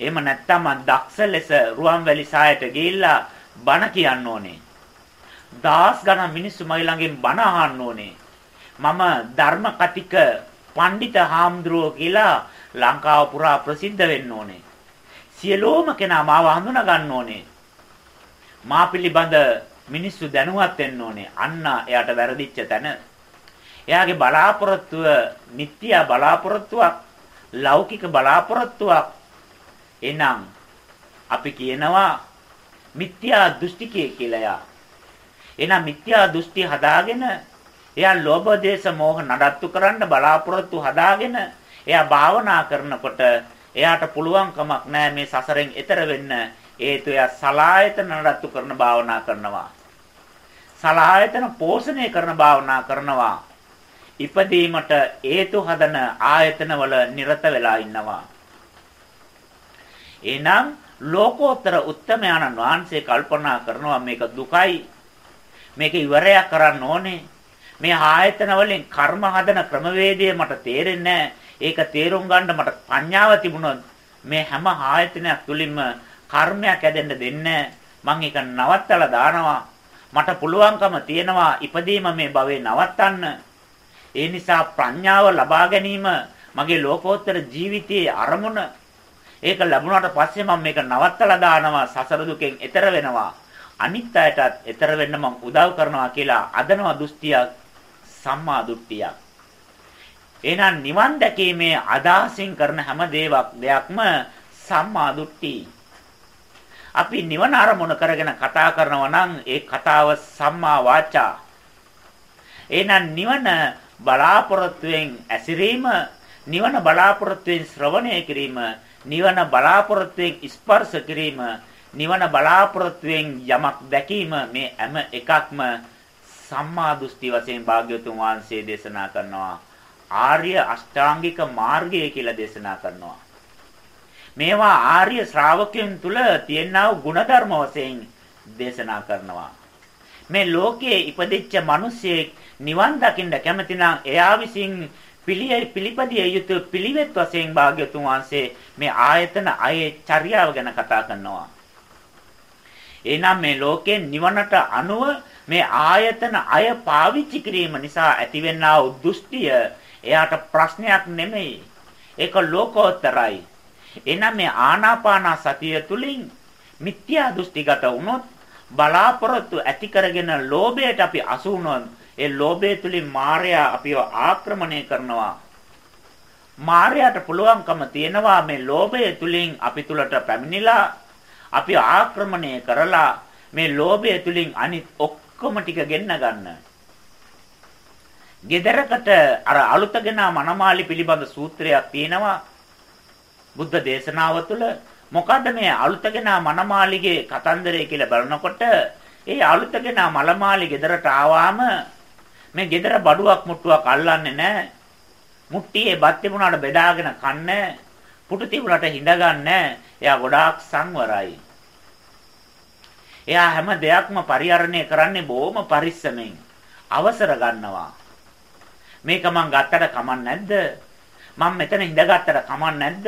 එහෙම නැත්නම් මම දක්ෂ ලෙස රුවන්වැලි සායට ගිහිල්ලා බණ කියන්න ඕනේ. දාස් ගණන් මිනිස්සු මයි ළඟින් බණ අහන්න ඕනේ. මම ධර්ම කතික පඬිත හාමුදුරුවෝ කියලා ලංකාව පුරා ප්‍රසිද්ධ වෙන්න ඕනේ. සියලෝම කෙනා මාව හඳුනා ගන්න ඕනේ. මා පිළිබඳ මිනිස්සු දැනුවත් වෙන්න ඕනේ. අන්න එයාට වැරදිච්ච තැන. එයාගේ බලාපොරොත්තුව නිත්‍ය බලාපොරොත්තුවක්, ලෞකික බලාපොරොත්තුවක්. එනම් අපි කියනවා මිත්‍යා දෘෂ්ටිකය කියලා යා. එහෙනම් මිත්‍යා දෘෂ්ටි හදාගෙන එයා ලෝභ දේශ මොහ නඩත්තු කරන්න බලාපොරොත්තු හදාගෙන එයා භාවනා කරනකොට එයාට පුළුවන් කමක් නැහැ මේ සසරෙන් එතර වෙන්න. හේතු එයා සලායතන නඩත්තු කරන භාවනා කරනවා. සලායතන පෝෂණය කරන භාවනා කරනවා. ඉපදීමට හේතු හදන ආයතනවල නිරත වෙලා ඉන්නවා. එහෙනම් ලෝකෝත්තර උත්තමයන්න් වහන්සේ කල්පනා කරනවා මේක දුකයි. මේක ඉවරයක් කරන්න ඕනේ. මේ ආයතන වලින් කර්ම හදන ක්‍රමවේදය මට තේරෙන්නේ ඒක තේරුම් ගන්න මට ප්‍රඥාව තිබුණොත් මේ හැම ආයතනයක් තුලින්ම කර්මයක් ඇදෙන්න දෙන්නේ මම ඒක නවත්තලා දානවා. මට පුළුවන්කම තියෙනවා ඉපදීම මේ භවේ නවත්තන්න. ඒ නිසා ප්‍රඥාව ලබා ගැනීම මගේ ලෝකෝත්තර ජීවිතයේ අරමුණ. ඒක ලැබුණාට පස්සේ මම මේක නවත්තලා දානවා සසර දුකෙන් එතර වෙනවා. අනිත් අයටත් එතර වෙන්න මම උදව් කරනවා කියලා අදනවා දෘෂ්ටියක්. සම්මා දුට්ඨියක්. එහෙනම් නිවන් දැකීමේ අදහසින් කරන හැම දෙයක්ම සම්මා දුට්ඨි. අපි නිවන අරමුණ කරගෙන කතා කරනවා නම් ඒ කතාව සම්මා වාචා. එහෙනම් නිවන බලාපොරොත්තුෙන් ඇසිරීම නිවන බලාපොරොත්තුෙන් ශ්‍රවණය කිරීම, නිවන බලාපොරොත්තුෙන් ස්පර්ශ කිරීම, නිවන බලාපොරොත්තුෙන් යමක් දැකීම මේ හැම එකක්ම සම්මා දෘෂ්ටි වශයෙන් භාග්‍යවතුන් වහන්සේ දේශනා කරනවා. ආර්ය අෂ්ටාංගික මාර්ගය කියලා දේශනා කරනවා. මේවා ආර්ය ශ්‍රාවකයන් තුල තියෙනා වූ ಗುಣධර්ම වශයෙන් දේශනා කරනවා. මේ ලෝකයේ ඉපදිච්ච මිනිසෙක් නිවන් දකින්න කැමති නම් එයා විසින් පිළියෙ පිළිපදිය යුතු පිළිවෙත් වශයෙන් භාග්‍යතුන් වහන්සේ මේ ආයතන අයේ චර්යාව ගැන කතා කරනවා. එනම් මේ ලෝකේ නිවනට අනුව මේ ආයතන අය පාවිච්චි කිරීම නිසා ඇතිවෙනා වූ දෘෂ්ටිය එයාට ප්‍රශ්නයක් නෙමෙයි. ඒක ලෝකෝත්තරයි. එනම් මේ ආනාපාන සතිය තුලින් මිත්‍යා දෘෂ්ටිගත වුණොත් බලාපොරොත්තු ඇති කරගෙන ලෝභයට අපි අසු වුණොත් ඒ ලෝභය තුලින් මායя අපිව ආක්‍රමණය කරනවා. මායයට පුළුවන්කම තියෙනවා මේ ලෝභය තුලින් අපි තුලට පැමිණිලා අපි ආක්‍රමණය කරලා මේ ලෝභය තුලින් අනිත් ඔක්කොම ටික ගෙන්න ගන්න. ගෙදරකට අර අලුතගෙන මනමාලි පිළිබඳ සූත්‍රයක් තියෙනවා. බුද්ධ දේශනාව තුළ මොකද්ද මේ අලුතගෙන මනමාලිගේ කතන්දරය කියලා බලනකොට ඒ අලුතගෙන මලමාලි ගෙදරට ආවාම මේ ගෙදර බඩුවක් මුට්ටුවක් අල්ලන්නේ නැහැ. මුට්ටියේ බත් තිබුණාට බෙදාගෙන කන්නේ පුටු තිබුණාට හිඳගන්නේ එයා ගොඩාක් සංවරයි. එයා හැම දෙයක්ම පරිහරණය කරන්නේ බොහොම පරිස්සමෙන්. අවසර ගන්නවා. මේක මං ගත්තට කමක් නැද්ද? මම මෙතන හිඳගත්තට කමක් නැද්ද?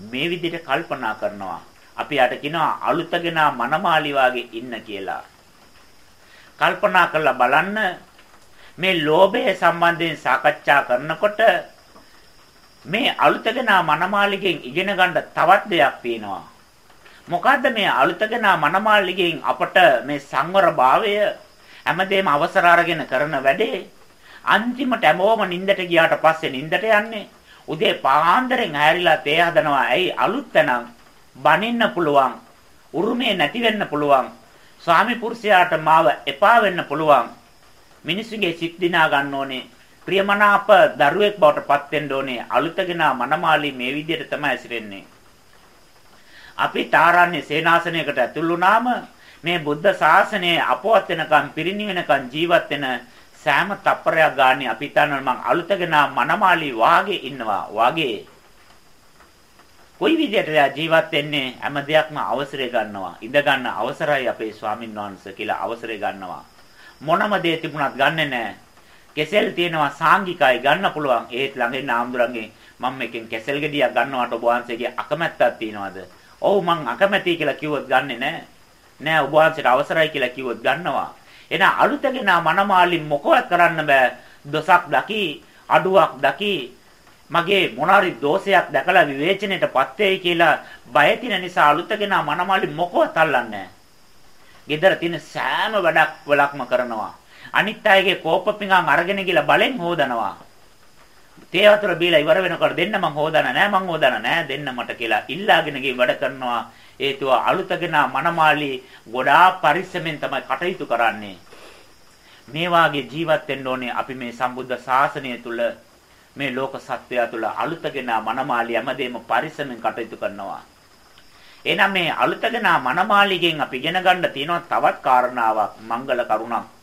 මේ විදිහට කල්පනා කරනවා. අපි යට කියනවා අලුතගෙන මනමාලි වාගේ ඉන්න කියලා. කල්පනා කරලා බලන්න මේ ලෝභය සම්බන්ධයෙන් සාකච්ඡා කරනකොට මේ අලුතගෙන මනමාලිගෙන් ඉගෙන ගන්න තවත් දෙයක් තියෙනවා. මොකද්ද මේ අලුතගෙන මනමාලිගෙන් අපට මේ සංවර භාවය හැමදේම අවසර අරගෙන කරන වැඩේ අන්තිමට හැමෝම නිින්දට ගියාට පස්සේ නිින්දට යන්නේ උදේ පාන්දරෙන් ඇහැරිලා තේ හදනවා. ඇයි අලුත් තැනක් බනින්න පුළුවන්. උරුමේ නැති වෙන්න පුළුවන්. ස්වාමි පුරුෂයාට මාව එපා වෙන්න පුළුවන්. මිනිසුගේ සිත් දිනා ගන්න ඕනේ. ප්‍රියමනාප දරුවෙක් බවට පත් වෙන්න ඕනේ. අලුතගෙන මනමාලි මේ විදිහට තමයි ඇසිරෙන්නේ. අපි තාරාන්නේ සේනාසනයකට ඇතුළු වුණාම මේ බුද්ධ ශාසනය අපවත් වෙනකන් පිරිණිවෙනකන් ජීවත් වෙන සෑම තප්පරයක් ගානේ අපි හිතනවා මං අලුතගෙන මනමාලි වාගේ ඉන්නවා. වාගේ. කොයි විදිහට ජීවත් වෙන්නේ? හැම දෙයක්ම අවසරය ගන්නවා. ඉඳ ගන්න අවසරයි අපේ ස්වාමින් වහන්සේ කියලා අවසරය ගන්නවා. මොනම දේ තිබුණත් ගන්නෙ නැහැ කෙසෙල් තියෙනවා සාංගිකයි ගන්න පුළුවන් ඒත් ළඟින් නාම්දුරන්ගේ මම මේකෙන් කෙසෙල් ගෙඩියක් ගන්නවට ඔබ වහන්සේගේ අකමැත්තක් තියනවාද ඔව් මං අකමැතියි කියලා කිව්වොත් ගන්නෙ නැහැ නෑ ඔබ වහන්සේට අවසරයි කියලා කිව්වොත් ගන්නවා එන අලුතගෙන මනමාලි මොකවත් කරන්න බෑ. දොසක් දකි, අඩුවක් දකි. මගේ මොනාරි දෝෂයක් දැකලා විවේචනයටපත් වෙයි කියලා බය තින නිසා අලුතගෙන මනමාලි මොකවත් අල්ලන්නේ නැහැ. gedara තියෙන සෑම වැඩක් වලක්ම කරනවා. අනිත් අයගේ කෝප පිඟන් අරගෙන ගිහලා බලෙන් හොදනවා. තේ වතුර බීලා ඉවර වෙනකොට දෙන්න මං හොදන නෑ මං හොදන නෑ දෙන්න මට කියලා ඉල්ලාගෙන ගිහින් වැඩ කරනවා හේතුව අලුතගෙන මනමාලි ගොඩාක් පරිස්සමෙන් තමයි කටයුතු කරන්නේ. මේ වාගේ ජීවත් වෙන්න ඕනේ අපි මේ සම්බුද්ධ ශාසනය තුල මේ ලෝක සත්වයා තුල අලුතගෙන මනමාලි හැමදේම පරිස්සමෙන් කටයුතු කරනවා. එහෙනම් මේ අලුතගෙන මනමාලිගෙන් අපි ඉගෙන ගන්න තියෙනවා තවත් කාරණාවක් මංගල කරුණක්.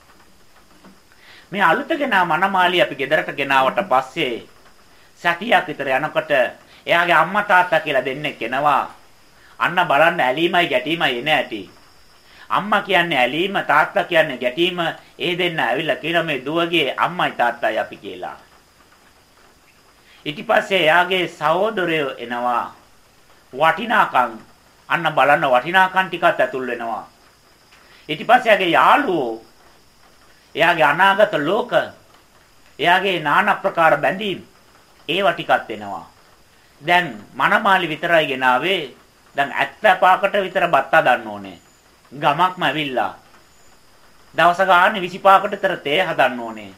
මේ අලුතගෙන මනමාලි අපි ගෙදරට ගෙනාවට පස්සේ සතියක් විතර යනකොට එයාගේ අම්මා තාත්තා කියලා දෙන්නෙක් එනවා. අන්න බලන්න ඇලීමයි ගැටීමයි එන ඇති. අම්මා කියන්නේ ඇලීම තාත්තා කියන්නේ ගැටීම ඒ දෙන්න ඇවිල්ලා කියන මේ දුවගේ අම්මයි තාත්තයි අපි කියලා. ඊට පස්සේ එයාගේ සහෝදරයෝ එනවා. වටිනාකම් අන්න බලන්න වටිනාකම් ටිකත් ඇතුල් වෙනවා. ඊට පස්සේ එයාගේ යාළුවෝ එයාගේ අනාගත ලෝක, එයාගේ নানা ප්‍රකාර බැඳීම් ඒවා ටිකක් එනවා. දැන් මනමාලි විතරයි ගෙනාවේ. දැන් 75කට විතර බත්තා ගන්න ඕනේ. ගමක්ම ඇවිල්ලා. දවස ගානේ 25කට විතර තේ හදන්න ඕනේ.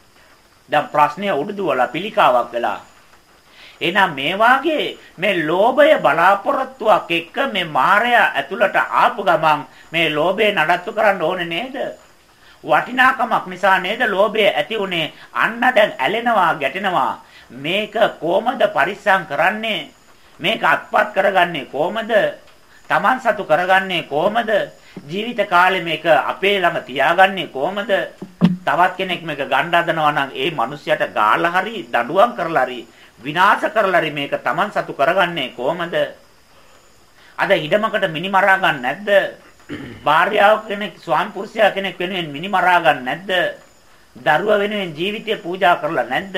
දැන් ප්‍රශ්නය උඩු දුවලා පිළිකාවක් වෙලා එහෙනම් මේ වාගේ මේ ලෝභය බලාපොරොත්තුවක් එක්ක මේ මායя ඇතුළට ආපු ගමන් මේ ලෝභය නඩත්තු කරන්න ඕනේ නේද? වටිනාකමක් නිසා නේද ලෝභය ඇති උනේ? අන්න දැන් ඇලෙනවා, ගැටෙනවා. මේක කොහමද පරිස්සම් කරන්නේ? මේක අත්පත් කරගන්නේ කොහමද? Taman සතු කරගන්නේ කොහමද? ජීවිත කාලේ මේක අපේ ළඟ තියාගන්නේ කොහමද? තවත් කෙනෙක් මේක ගන්න හදනවා නම් ඒ මිනිහයාට ගාලා හරි දඬුවම් කරලා හරි විනාශ කරලා හරි මේක Taman සතු කරගන්නේ කොහමද? අද ඉඩමකට මිනි මරා ගන්න නැද්ද? භාර්යාව කෙනෙක් ස්වාමි පුරුෂයා කෙනෙක් වෙනුවෙන් මිනි මරා ගන්න නැද්ද? දරුවා වෙනුවෙන් ජීවිතය පූජා කරලා නැද්ද?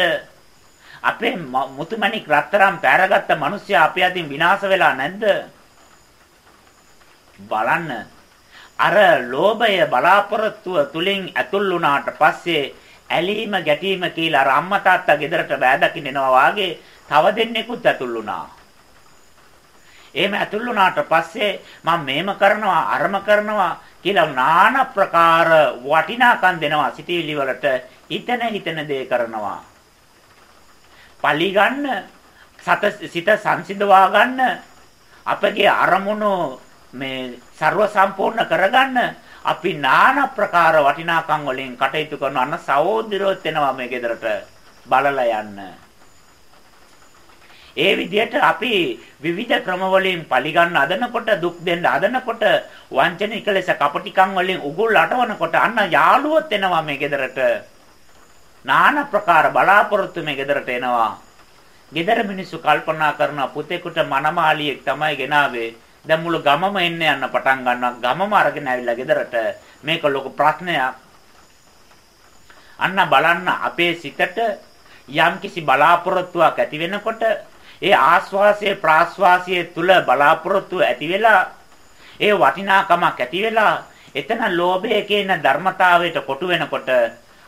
අපේ මුතුමණික් රත්තරන් පෑරගත්ත මිනිස්සයා අපේ අතින් විනාශ වෙලා නැද්ද? බලන්න අර ලෝභය බලාපොරොත්තුව තුලින් ඇතුල් වුණාට පස්සේ ඇලීම ගැටීම කියලා අර අම්මා තාත්තා ගෙදරට බෑදකින් එනවා වාගේ තව දෙන්නෙකුත් ඇතුල් වුණා. එහෙම ඇතුල් වුණාට පස්සේ මම මේම කරනවා අරම කරනවා කියලා নানা ප්‍රකාර වටිනාකම් දෙනවා සිටිවිලි වලට හිතන හිතන දේ කරනවා. පලි ගන්න සත සිත සංසිඳවා ගන්න අපගේ අරමුණු මේ ਸਰව සම්පූර්ණ කරගන්න අපි নানা ප්‍රකාර වටිනාකම් වලින් කටයුතු කරන අන්න සහෝදරයොත් වෙනවා මේ ගෙදරට බලලා යන්න. ඒ විදිහට අපි විවිධ ක්‍රම වලින් පරිගන්න අදනකොට දුක් දෙන්න අදනකොට වංචනික ලෙස කපටිකම් වලින් උගුල් අටවනකොට අන්න යාළුවොත් එනවා මේ ගෙදරට. নানা ප්‍රකාර බලාපොරොත්තු මේ ගෙදරට එනවා. ගෙදර මිනිස්සු කල්පනා කරන පුතේකට මනමාලියෙක් තමයි ගෙනාවේ. දැන් මුළු ගමම එන්න යන්න පටන් ගන්නවා. ගමම අරගෙන ඇවිල්ලා ගෙදරට මේක ලොකු ප්‍රශ්නයක්. අන්න බලන්න අපේ සිතට යම්කිසි බලාපොරොත්තුවක් ඇති වෙනකොට ඒ ආස්වාසයේ ප්‍රාස්වාසයේ තුල බලාපොරොත්තු ඇති වෙලා ඒ වටිනාකමක් ඇති වෙලා එතන ලෝභය කියන ධර්මතාවයට කොටු වෙනකොට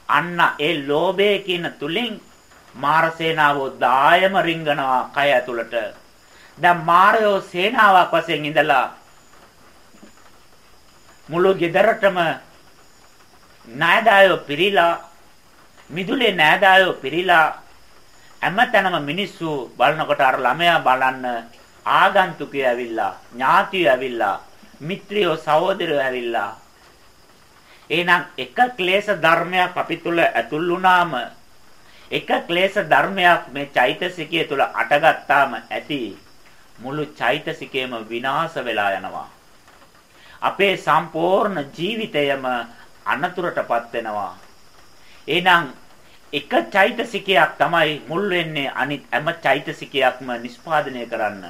අන්න ඒ ලෝභය කියන තුලින් මාර සේනාවෝ දායම රිංගනවා කය ඇතුළට. දැන් මාරයෝ සේනාවක් වශයෙන් ඉඳලා මුළු ගෙදරටම නායදායෝ පිරීලා මිදුලේ නායදායෝ පිරීලා හැමතැනම මිනිස්සු බලනකොට අර ළමයා බලන්න ආගන්තුකයෝ ඇවිල්ලා ඥාතියෝ ඇවිල්ලා මිත්‍රයෝ සහෝදරයෝ ඇවිල්ලා එහෙනම් එක ක්ලේශ ධර්මයක් අපි තුල ඇතුල් වුණාම එක ක්ලේශ ධර්මයක් මේ චෛතසිකය තුල අටගත්තාම ඇති මුළු චෛතසිකයම විනාශ වෙලා යනවා. අපේ සම්පූර්ණ ජීවිතයම අනතුරටපත් වෙනවා. එහෙනම් එක චෛතසිකයක් තමයි මුල් වෙන්නේ අනිත් හැම චෛතසිකයක්ම නිස්පාදනය කරන්න.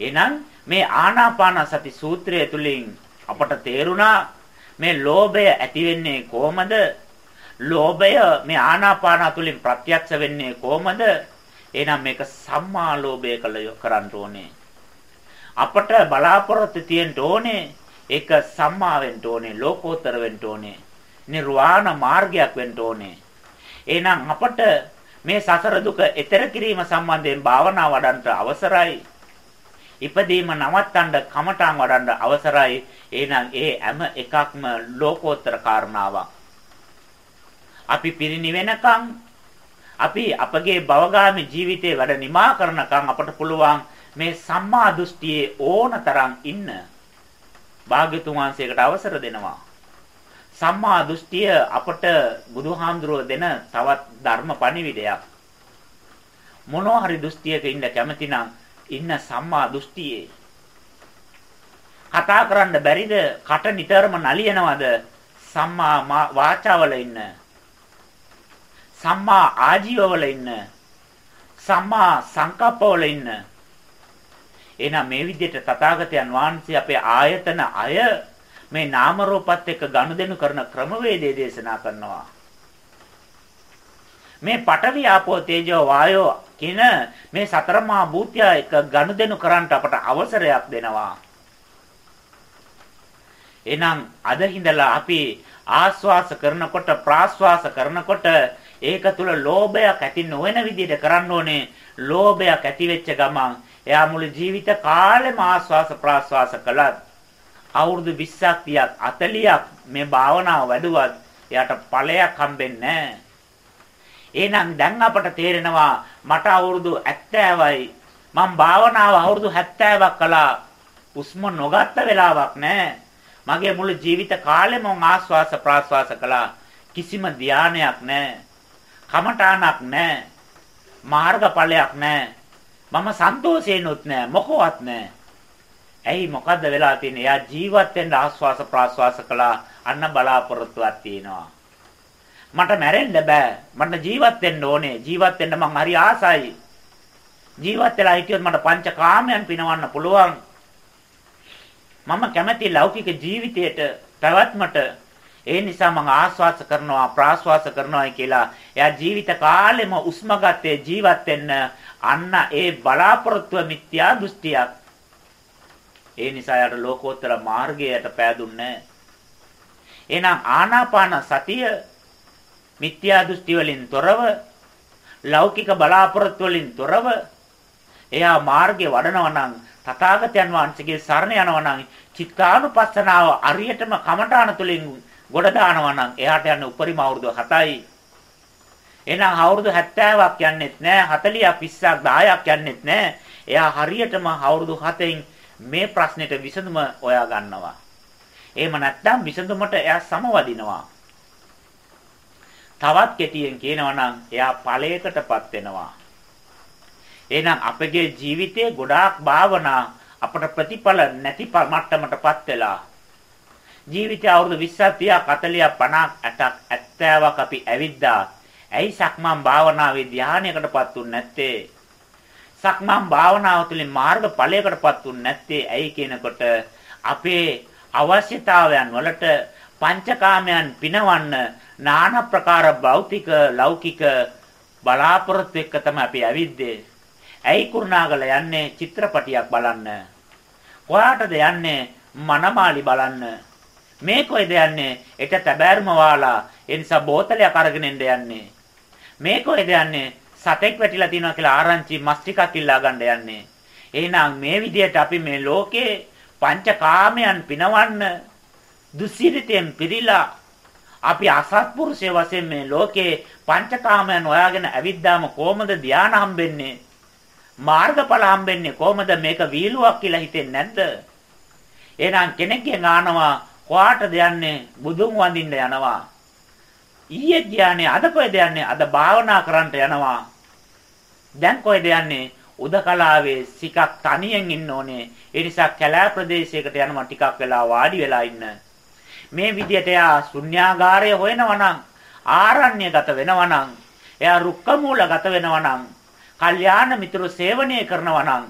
එහෙනම් මේ ආනාපාන සති සූත්‍රය තුලින් අපට තේරුණා මේ ලෝභය ඇති වෙන්නේ කොහමද? ලෝභය මේ ආනාපාන තුලින් ප්‍රත්‍යක්ෂ වෙන්නේ කොහමද? එහෙනම් මේක සම්මා ලෝභය කරන්න ඕනේ. අපට බලාපොරොත්තු තියෙන්න ඕනේ. ඒක සම්මා වෙන්න ඕනේ, ලෝකෝත්තර වෙන්න ඕනේ. නිර්වාණ මාර්ගයක් වෙන්න ඕනේ. එහෙනම් අපට මේ සසර දුක එතර කිරීම සම්බන්ධයෙන් භාවනා වඩන්න අවසරයි. ඉපදීම නවත්තන්න කමඨාන් වඩන්න අවසරයි. එහෙනම් ඒ හැම එකක්ම ලෝකෝත්තර කාරණාවක්. අපි පිරිනිවෙනකන් අපි අපගේ භවගාමී ජීවිතේ වැඩ නිමා කරනකන් අපට පුළුවන් මේ සම්මා දෘෂ්ටියේ ඕනතරම් ඉන්න භාග්‍යතුන් වහන්සේකට අවසර දෙනවා. සම්මා දෘෂ්ටිය අපට බුදුහාමුදුරුව දෙන තවත් ධර්ම පණිවිඩයක්. මොනවා හරි දෘෂ්ටියක ඉන්න කැමති ඉන්න සම්මා දෘෂ්ටියේ. කතා කරන්න බැරිද? කට නිතරම නලියනවද? සම්මා වාචාවල ඉන්න. සම්මා ආජීවවල ඉන්න. සම්මා සංකප්පවල ඉන්න. එහෙනම් මේ විදිහට තථාගතයන් වහන්සේ අපේ ආයතන අය මේ නාම රූපත් එක්ක ගනුදෙනු කරන ක්‍රමවේදය දේශනා කරනවා මේ පඨවි ආපෝ තේජෝ වායෝ කියන මේ සතර මහා භූතය එක ගනුදෙනු කරන්නට අපට අවසරයක් දෙනවා එහෙනම් අද හිඳලා අපි ආස්වාස කරනකොට ප්‍රාස්වාස කරනකොට ඒක තුල ලෝභයක් ඇති නොවන විදිහට කරන්න ඕනේ. ලෝභයක් ඇති වෙච්ච ගමන් එයා මුළු ජීවිත කාලෙම ආස්වාස ප්‍රාස්වාස කළත් අවුරුදු 20ක් 30ක් 40ක් මේ භාවනාව වැඩුවත් එයාට ඵලයක් හම්බෙන්නේ නැහැ. එහෙනම් දැන් අපට තේරෙනවා මට අවුරුදු 70යි මම භාවනාව අවුරුදු 70ක් කළා. උස්ම නොගත්ත වෙලාවක් නැහැ. මගේ මුළු ජීවිත කාලෙම ආස්වාස ප්‍රාස්වාස කළා. කිසිම ධානයක් නැහැ. කමඨාණක් නැහැ. මාර්ගඵලයක් නැහැ. මම සන්තෝෂේනොත් නැහැ. මොකවත් නැහැ. ඇයි මොකද්ද වෙලා තියෙන්නේ? එයා ජීවත් වෙන්න ආස්වාස ප්‍රාස්වාස කළා. අන්න බලාපොරොත්තුවක් තියෙනවා. මට මැරෙන්න බෑ. මට ජීවත් වෙන්න ඕනේ. ජීවත් වෙන්න මං හරි ආසයි. ජීවත් වෙලා හිටියොත් මට පංචකාමයන් පිනවන්න පුළුවන්. මම කැමති ලෞකික ජීවිතයට පැවැත්මට ඒ නිසා මම ආස්වාස කරනවා ප්‍රාස්වාස කරනවා කියලා එයා ජීවිත කාලෙම උස්ම ගත්තේ ජීවත් වෙන්න අන්න ඒ බලාපොරොත්තුව මිත්‍යා දෘෂ්ටියක් ඒ නිසා යාට ලෝකෝත්තර මාර්ගයට පෑදුන්නේ එහෙනම් ආනාපාන සතිය මිත්‍යා දෘෂ්ටි වලින් තොරව ලෞකික බලාපොරොත්තු වලින් තොරව එයා මාර්ගේ වඩනවා නම් තථාගතයන් වහන්සේගේ සරණ යනවා නම් චිත්තානුපස්සනාව අරියටම කමඨාන තුලින් ගොඩ දානවා නම් එයාට යන්නේ උපරිම අවුරුදු 7යි. එහෙනම් අවුරුදු 70ක් යන්නෙත් නෑ 40ක් 20ක් 10ක් යන්නෙත් නෑ. එයා හරියටම අවුරුදු 7න් මේ ප්‍රශ්නෙට විසඳුම හොයා ගන්නවා. එහෙම නැත්නම් විසඳුමට එයා සමවදිනවා. තවත් කෙටියෙන් කියනවා නම් එයා ඵලයකටපත් වෙනවා. එහෙනම් අපගේ ජීවිතයේ ගොඩාක් භාවනා අපට ප්‍රතිඵල නැති මට්ටමටපත් වෙලා ජීවිතය අවුරුදු 20ක් 30ක් 40ක් 50ක් 60ක් 70ක් අපි ඇවිද්දා. ඇයි සක්මන් භාවනාවේ ධානයකටපත් උන්නේ නැත්තේ? සක්මන් භාවනාව තුළින් මාර්ගඵලයකටපත් උන්නේ නැත්තේ ඇයි කියනකොට අපේ අවශ්‍යතාවයන් වලට පංචකාමයන් පිනවන්න নানা ප්‍රකාර භෞතික ලෞකික බලාපොරොත්තු එක්ක තමයි අපි ඇවිද්දේ. ඇයි කුරුණාගල යන්නේ චිත්‍රපටියක් බලන්න? කොහාටද යන්නේ මනමාලි බලන්න? මේ කොයිද යන්නේ? එක තැබෑරුම වාලා. ඒ නිසා බෝතලයක් අරගෙන යන්නේ. මේ කොයිද යන්නේ? සතෙක් වැටිලා තියෙනවා කියලා ආරංචි මස් ටිකක් ඉල්ලා ගන්න යන්නේ. එහෙනම් මේ විදිහට අපි මේ ලෝකේ පංචකාමයන් පිනවන්න දුසිරිතෙන් පිරීලා අපි අසත්පුරුෂය වශයෙන් මේ ලෝකේ පංචකාමයන් හොයාගෙන ඇවිද්දාම කොහොමද ධානය හම්බෙන්නේ? මාර්ගඵල හම්බෙන්නේ කොහොමද මේක වීලුවක් කියලා හිතෙන්නේ නැද්ද? එහෙනම් කෙනෙක්ගෙන් අහනවා කොහාටද යන්නේ? බුදුන් වඳින්න යනවා. ඊයේ ගියානේ අද කොහෙද යන්නේ? අද භාවනා කරන්නට යනවා. දැන් කොහෙද යන්නේ? උදකලාවේ සිකක් තනියෙන් ඉන්න ඕනේ. ඒ නිසා කැලෑ ප්‍රදේශයකට යනවා ටිකක් වෙලා වාඩි වෙලා ඉන්න. මේ විදිහට එයා ශුන්‍යාගාරය හොයනවා නම් ආරණ්‍යගත වෙනවා නම් එයා රුක්ක මූලගත වෙනවා නම් කල්යාණ මිතුරු සේවනය කරනවා නම්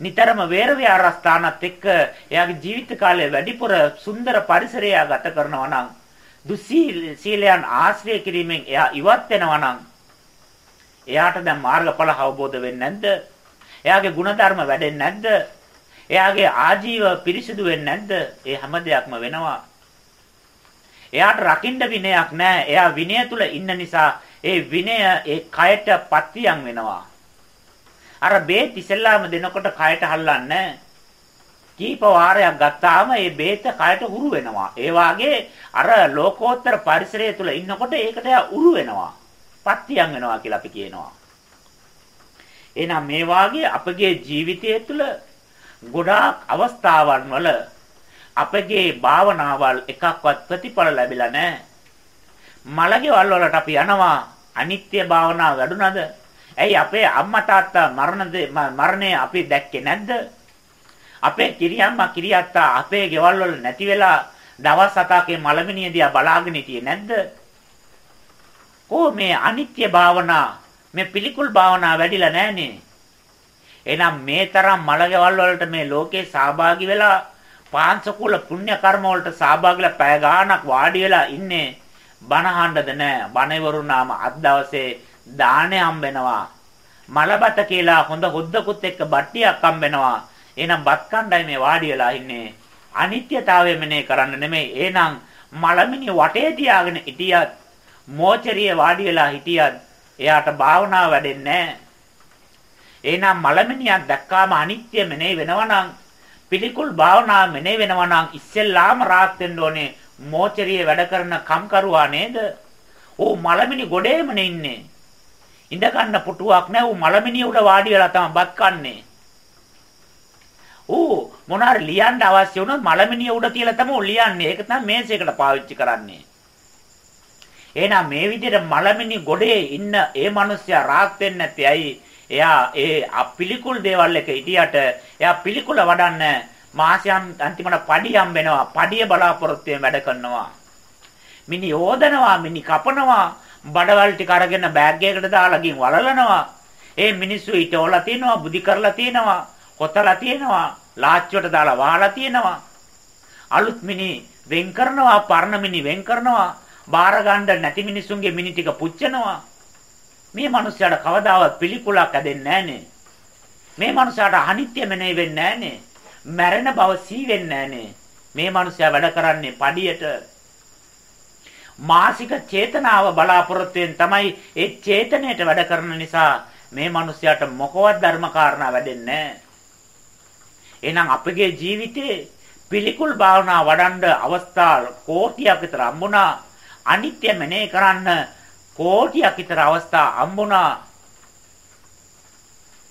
නිතරම වේර විහාරස්ථානත් එක්ක එයාගේ ජීවිත කාලය වැඩිපුර සුන්දර පරිසරය ගත කරනවා නම් දුස්සීලයන් ආශ්‍රය කිරීමෙන් එයා ඉවත් වෙනවා නම් එයාට දැන් මාර්ගඵල අවබෝධ වෙන්නේ නැද්ද? එයාගේ ಗುಣධර්ම වැඩෙන්නේ නැද්ද? එයාගේ ආජීව පිරිසිදු වෙන්නේ නැද්ද? ඒ හැම දෙයක්ම වෙනවා. එයාට රකින්න විනයක් නැහැ. එයා විනය තුල ඉන්න නිසා ඒ විනය ඒ කයට පත්‍තියම් වෙනවා. අර බේත් ඉස්සෙල්ලාම දෙනකොට කයට හල්ලන්නේ කීප වාරයක් ගත්තාම ඒ බේත කයට උරු වෙනවා. ඒ වාගේ අර ලෝකෝත්තර පරිසරය තුල ඉන්නකොට ඒකට උරු වෙනවා. පත්‍තියම් වෙනවා කියලා අපි කියනවා. එහෙනම් මේ වාගේ අපගේ ජීවිතය තුළ ගොඩාක් අවස්ථාවන් වල අපගේ භාවනාවල් එකක්වත් ප්‍රතිඵල ලැබිලා නැහැ. මලකෙවල් වලට අපි යනවා අනිත්‍ය භාවනාව වැඩුණද? ඇයි අපේ අම්මා තාත්තා මරණ මරණය අපි දැක්කේ නැද්ද? අපේ කිරියම්මා කිරියත්තා අපේ ගෙවල් වල නැති වෙලා දවස් හතකේ මලමිනිය දිහා බලාගෙන හිටියේ නැද්ද? කො මේ අනිත්‍ය භාවනා මේ පිළිකුල් භාවනා වැඩිලා නැහනේ. එහෙනම් මේ තරම් මලගෙවල් වලට මේ ලෝකේ සහභාගී වෙලා පාංශකූල පුණ්‍ය කර්ම වලට සහභාගීලා පැය ගාණක් වාඩි වෙලා ඉන්නේ බණ අහන්නද නැහැ. බණවරුනාම අත් දවසේ දාණය හම්බෙනවා. මලබත කියලා හොඳ හොද්දකුත් එක්ක බට්ටියක් හම්බෙනවා. එහෙනම් බත් කණ්ඩායි මේ වාඩි වෙලා ඉන්නේ. අනිත්‍යතාවය මෙනේ කරන්න නෙමෙයි. එහෙනම් මලමිනි වටේ තියාගෙන හිටියත් මෝචරිය වාඩි වෙලා හිටියත් එයාට භාවනාව වැඩෙන්නේ නැහැ. එහෙනම් මලමිනියක් දැක්කාම අනිත්‍ය මෙනේ වෙනවනම් පිළිකුල් භාවනාව මෙනේ වෙනවනම් ඉස්සෙල්ලාම රාත් වෙන්න ඕනේ මෝචරිය වැඩ කරන කම්කරුවා නේද? ඕ මලමිනි ගොඩේමනේ ඉන්නේ. ඉඳ ගන්න පුටුවක් නැහැ. ඌ මලමිනිය උඩ වාඩි වෙලා තමයි බත් කන්නේ. ඌ මොනාර ලියන්න අවශ්‍ය වුණොත් මලමිනිය උඩ තියලා තමයි ලියන්නේ. ඒක තමයි මේසයකට පාවිච්චි කරන්නේ. එහෙනම් මේ විදිහට මලමිනි ගොඩේ ඉන්න ඒ මිනිස්සයා රාත් වෙන්නේ නැති ඇයි? එයා ඒ අපිලිකුල් දේවල් එක හිටියට එයා පිළිකුල වඩන්න මාසයන් අන්තිමට පඩියම් වෙනවා. පඩිය බලාපොරොත්තුෙන් වැඩ කරනවා. මිනි යෝදනවා, මිනි කපනවා, බඩවල් ටික අරගෙන බෑග් එකකට දාලා ගින් වලලනවා. ඒ මිනිස්සු ඊටෝලා තියනවා, බුදි කරලා තියනවා, කොතලා තියනවා, ලාච්චුවට දාලා වහලා තියනවා. අලුත් මිනි වෙන් කරනවා, පරණ මිනි වෙන් කරනවා. බාර ගන්න නැති මිනිසුන්ගේ මිනි ටික පුච්චනවා. මේ මනුස්සයාට කවදාවත් පිළිකුලක් ඇදෙන්නේ නැහනේ. මේ මනුස්සයාට අනිත්‍ය මෙනෙහි වෙන්නේ නැහනේ. මැරෙන බව සී වෙන්නේ නැහනේ. මේ මනුස්සයා වැඩ කරන්නේ පඩියට මාසික චේතනාව බලාපොරොත්තුෙන් තමයි ඒ චේතනයට වැඩ කරන නිසා මේ මිනිස්යාට මොකවත් ධර්ම කාරණා වැඩෙන්නේ එහෙනම් අපගේ ජීවිතේ පිළිකුල් භාවනා වඩන්න අවස්ථා කෝටියක් විතර හම්බුණා අනිත්‍ය මෙනේ කරන්න කෝටියක් විතර අවස්ථා හම්බුණා.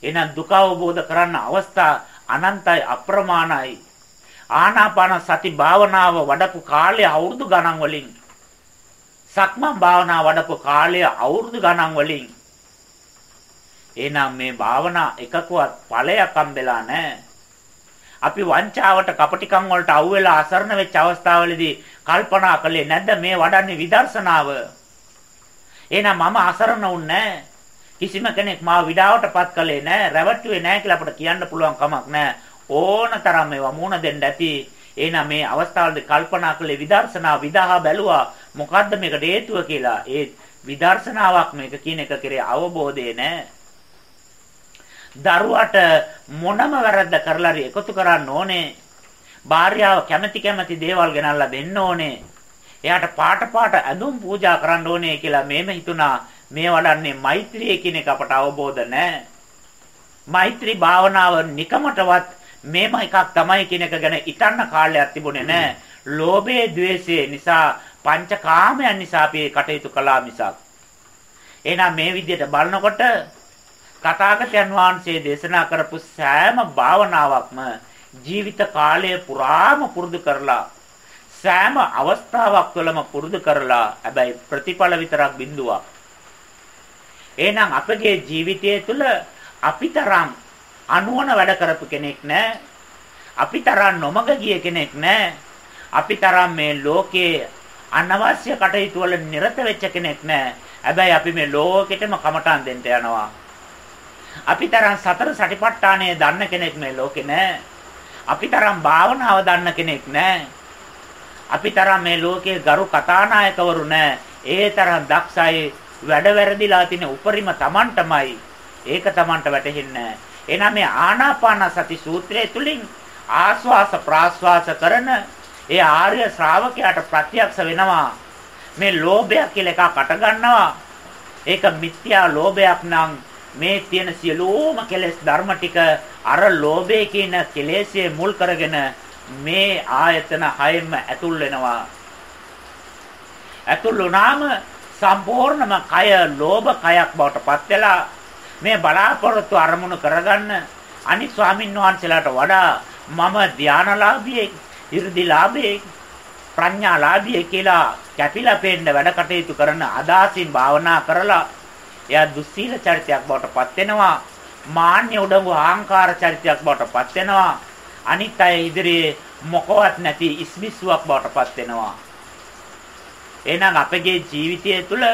එහෙනම් දුක අවබෝධ කරන්න අවස්ථා අනන්තයි අප්‍රමාණයි. ආනාපාන සති භාවනාව වඩපු කාලය අවුරුදු ගණන් වලින්. සක්මන් භාවනා වඩපු කාලය අවුරුදු ගණන් වලින්. එහෙනම් මේ භාවනා එකකවත් ඵලයක් හම්බෙලා නැහැ. අපි වංචාවට කපටිකම් වලට අවු වෙලා අසරණ වෙච්ච අවස්ථාවලදී කල්පනා කළේ නැද්ද මේ වඩන්නේ විදර්ශනාව? එහෙනම් මම අසරණ වුන්නේ කිසිම කෙනෙක් මාව විඩාවටපත් කළේ නැහැ, රැවටුවේ නැහැ කියලා අපිට කියන්න පුළුවන් කමක් නැහැ. ඕන තරම් මේවා මුණ දෙන්න ඇති. එහෙනම් මේ අවස්ථාවලදී කල්පනා කළේ විදර්ශනා විදහා බැලුවා මොකද්ද මේකට හේතුව කියලා. ඒ විදර්ශනාවක් මේක කියන එක කෙරේ අවබෝධය නැහැ. දරුවට මොනම වැරද්ද කරලා හරි එකතු කරන්න ඕනේ. භාර්යාව කැමැති කැමැති දේවල් ගෙනල්ලා දෙන්න ඕනේ. එයාට පාට පාට ඇඳුම් පූජා කරන්න ඕනේ කියලා මේම හිතුණා. මේ වඩන්නේ මෛත්‍රිය කියන එක අපට අවබෝධ නැහැ. මෛත්‍රී භාවනාව නිකමටවත් මේම එකක් තමයි කියන එක ගැන ඉතන්න කාලයක් තිබුණේ නැහැ. ලෝභයේ, ద్వේෂයේ නිසා පංචකාමයන් නිසා අපි කටයුතු කළා මිසක්. එහෙනම් මේ විදිහට බලනකොට තථාගතයන් වහන්සේ දේශනා කරපු සෑම භාවනාවක්ම ජීවිත කාලය පුරාම පුරුදු කරලා සෑම අවස්ථාවක් තුළම පුරුදු කරලා හැබැයි ප්‍රතිඵල විතරක් බිඳුවක්. එහෙනම් අපගේ ජීවිතය තුළ අපිතරම් අනුවන වැඩ කරපු කෙනෙක් නැහැ. අපිතරම් නොමග ගිය කෙනෙක් නැහැ. අපිතරම් මේ ලෝකයේ අනවශ්‍ය කටයුතු වල නිරත වෙච්ච කෙනෙක් නැහැ. හැබැයි අපි මේ ලෝකෙටම කමටන් දෙන්න යනවා. අපි තරම් සතර සටිපට්ඨානය දන්න කෙනෙක් මේ ලෝකේ නැහැ. අපි තරම් භාවනාව දන්න කෙනෙක් නැහැ. අපි තරම් මේ ලෝකයේ ගරු කතානායකවරු නැහැ. ඒ තරම් දක්ෂයි වැඩ වැරදිලා තියෙන උපරිම Tamanටමයි. ඒක Tamanට වැටහෙන්නේ එහෙනම් මේ ආනාපාන සති සූත්‍රය තුලින් ආස්වාස ප්‍රාස්වාස කරන ඒ ආර්ය ශ්‍රාවකයාට ප්‍රත්‍යක්ෂ වෙනවා මේ ලෝභය කියලා එකක් අට ගන්නවා ඒක මිත්‍යා ලෝභයක් නම් මේ තියෙන සියලුම කෙලෙස් ධර්ම ටික අර ලෝභය කියන කෙලෙස්යේ මුල් කරගෙන මේ ආයතන හයෙම ඇතුල් වෙනවා. ඇතුල් වුණාම සම්පූර්ණම කය ලෝභ කයක් බවට පත් වෙලා මේ බලාපොරොත්තු අරමුණු කරගන්න අනිත් ස්වාමින් වහන්සේලාට වඩා මම ධානලාභියෙක්, 이르දිලාභියෙක්, ප්‍රඥාලාභියෙක් කියලා කැපිලා පෙන්න වැඩ කටයුතු කරන අදාසින් භාවනා කරලා එයා දුස්සීල චරිතයක් බවට පත් වෙනවා. මාන්‍ය උඩඟු ආහංකාර චරිතයක් බවට පත් වෙනවා. අනිත් අය ඉදිරියේ මොකවත් නැති ඉස්මිස්සුවක් බවට පත් වෙනවා. එහෙනම් අපගේ ජීවිතය තුළ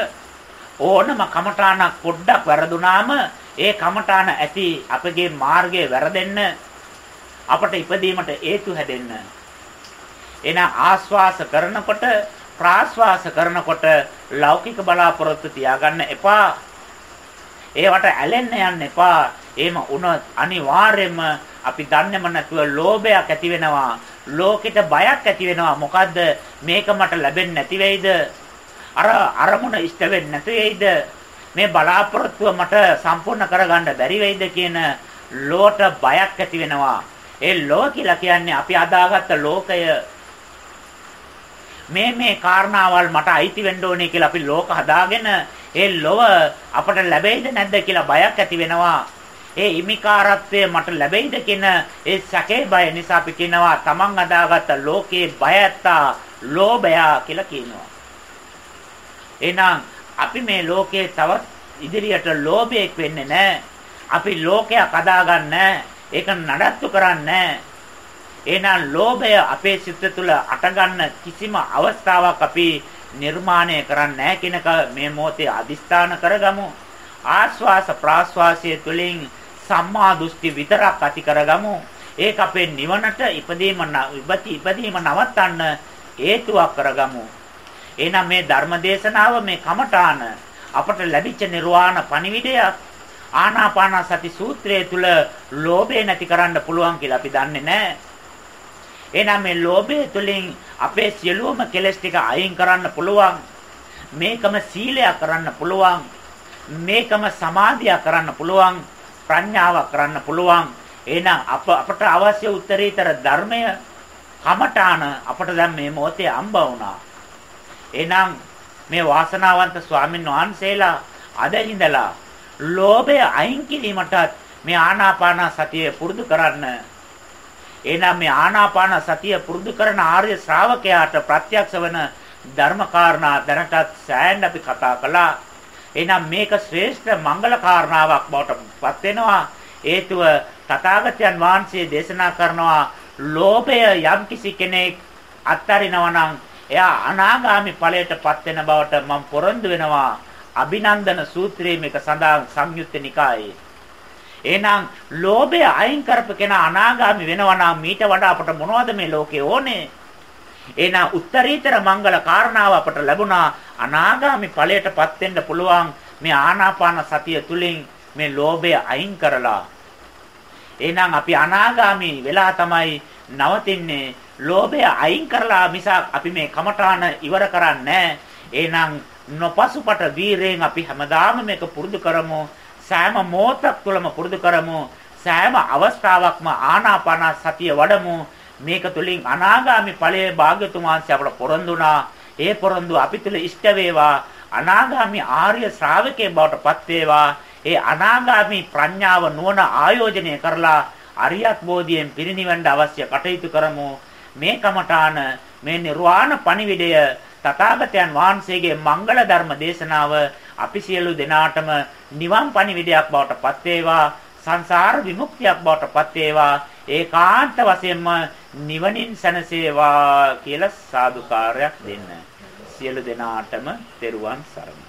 ඕනම කමඨාණක් පොඩ්ඩක් වැරදුනාම ඒ කමඨාණ ඇති අපගේ මාර්ගය වැරදෙන්න අපට ඉපදීමට හේතු හැදෙන්න. එහෙනම් ආස්වාස කරනකොට ප්‍රාස්වාස කරනකොට ලෞකික බලාපොරොත්තු තියාගන්න එපා. ඒවට ඇලෙන්න යන්න එපා. එහෙම වුණොත් අනිවාර්යයෙන්ම අපි දන්නේම නැතුව ලෝභයක් ඇති වෙනවා. ලෝකෙට බයක් ඇති වෙනවා. මොකද්ද මේක මට ලැබෙන්නේ නැති වෙයිද? අර අරමුණ ඉෂ්ට වෙන්නේ නැති වෙයිද? මේ බලාපොරොත්තුව මට සම්පූර්ණ කරගන්න බැරි වෙයිද කියන ලෝට බයක් ඇති වෙනවා. ඒ ලෝ කියලා කියන්නේ අපි අදාගත්ත ලෝකය මේ මේ කාරණාවල් මට අයිති වෙන්න ඕනේ කියලා අපි ලෝක හදාගෙන ඒ ලොව අපට ලැබෙයිද නැද්ද කියලා බයක් ඇති වෙනවා. ඒ ඉමිකාරත්වය මට ලැබෙයිද කියන ඒ සැකේ බය නිසා අපි කියනවා තමන් අදාගත්ත ලෝකේ බය ඇත්තා ලෝභය කියලා කියනවා. එහෙනම් අපි මේ ලෝකයේ තවත් ඉදිරියට ලෝභයක් වෙන්නේ නැහැ. අපි ලෝකයක් හදාගන්නේ ඒක නඩත්තු කරන්නේ එහෙනම් ලෝභය අපේ සිත තුළ අටගන්න කිසිම අවස්ථාවක් අපි නිර්මාණය කරන්නේ නැහැ කියනක මේ මොහොතේ අදිස්ථාන කරගමු. ආස්වාස ප්‍රාස්වාසයේ තුලින් සම්මා දෘෂ්ටි විතරක් ඇති කරගමු. ඒක අපේ නිවනට ඉපදීම ඉපති ඉපදීම නවත්තන්න හේතුවක් කරගමු. එහෙනම් මේ ධර්ම දේශනාව මේ කමඨාන අපට ලැබිච්ච නිර්වාණ පණිවිඩයක් ආනාපාන සති සූත්‍රය තුල ලෝභය නැති කරන්න පුළුවන් කියලා අපි දන්නේ නැහැ. එහෙනම් මේ ලෝභය තුලින් අපේ සියලුම කෙලෙස් ටික අයින් කරන්න පුළුවන්. මේකම සීලයක් කරන්න පුළුවන්. මේකම සමාධියක් කරන්න පුළුවන්. ප්‍රඥාවක් කරන්න පුළුවන්. එහෙනම් අප අපට අවශ්‍ය උත්තරීතර ධර්මය කමඨාන අපට දැන් මේ මොහොතේ අම්බ වුණා. එහෙනම් මේ වාසනාවන්ත ස්වාමින් වහන්සේලා අද ඉඳලා ලෝභය අයින් කිරීමටත් මේ ආනාපාන සතිය පුරුදු කරන්න. එහෙනම් මේ ආනාපාන සතිය පුරුදු කරන ආර්ය ශ්‍රාවකයාට ප්‍රත්‍යක්ෂ වන ධර්මකාරණා දැනටත් සෑහෙන අපි කතා කළා. එහෙනම් මේක ශ්‍රේෂ්ඨ මංගල කාරණාවක් බවට පත් වෙනවා. හේතුව තථාගතයන් වහන්සේ දේශනා කරනවා ලෝභය යම්කිසි කෙනෙක් අත්හරිනවා නම් එයා අනාගාමි ඵලයටපත් වෙන බවට මම පොරොන්දු වෙනවා. අභිනන්දන සූත්‍රයේ මේක සඳහන් සංයුත්ත නිකායේ. එහෙනම් ලෝභය අයින් කරපු කෙනා අනාගාමි වෙනවා නම් ඊට වඩා අපට මොනවද මේ ලෝකේ ඕනේ? එහෙනම් උත්තරීතර මංගල කාරණාව අපට ලැබුණා. අනාගාමි ඵලයටපත් වෙන්න පුළුවන් මේ ආනාපාන සතිය තුලින් මේ ලෝභය අයින් කරලා. එහෙනම් අපි අනාගාමි වෙලා තමයි නවතින්නේ. ලෝභය අයින් කරලා මිසක් අපි මේ කමඨාන ඉවර කරන්නේ එහෙනම් නොපසුපට වීරයෙන් අපි හැමදාම මේක පුරුදු කරමු. සෑම මොහොතක් තුළම පුරුදු කරමු. සෑම අවස්ථාවකම ආනාපාන සතිය වඩමු. මේක තුලින් අනාගාමි ඵලයේ භාග්‍යතුන් වහන්සේ අපට පොරොන්දුනා. ඒ පොරොන්දු අපි තුල ඉෂ්ට වේවා. අනාගාමි ආර්ය ශ්‍රාවකේ බවට පත් වේවා. ඒ අනාගාමි ප්‍රඥාව නුවණ ආයෝජනය කරලා අරියත් බෝධියෙන් පිරිනිවන්න අවශ්‍ය කටයුතු කරමු. මේ කමඨාන මේ නිර්වාණ පණිවිඩය තථාගතයන් වහන්සේගේ මංගල ධර්ම දේශනාව අපි සියලු දෙනාටම නිවන් පණිවිඩයක් බවට පත් වේවා සංසාර විමුක්තියක් බවට පත් වේවා ඒකාන්ත වශයෙන්ම නිවනින් සැනසේවා කියලා සාදුකාරයක් දෙන්න. සියලු දෙනාටම තෙරුවන් සරණයි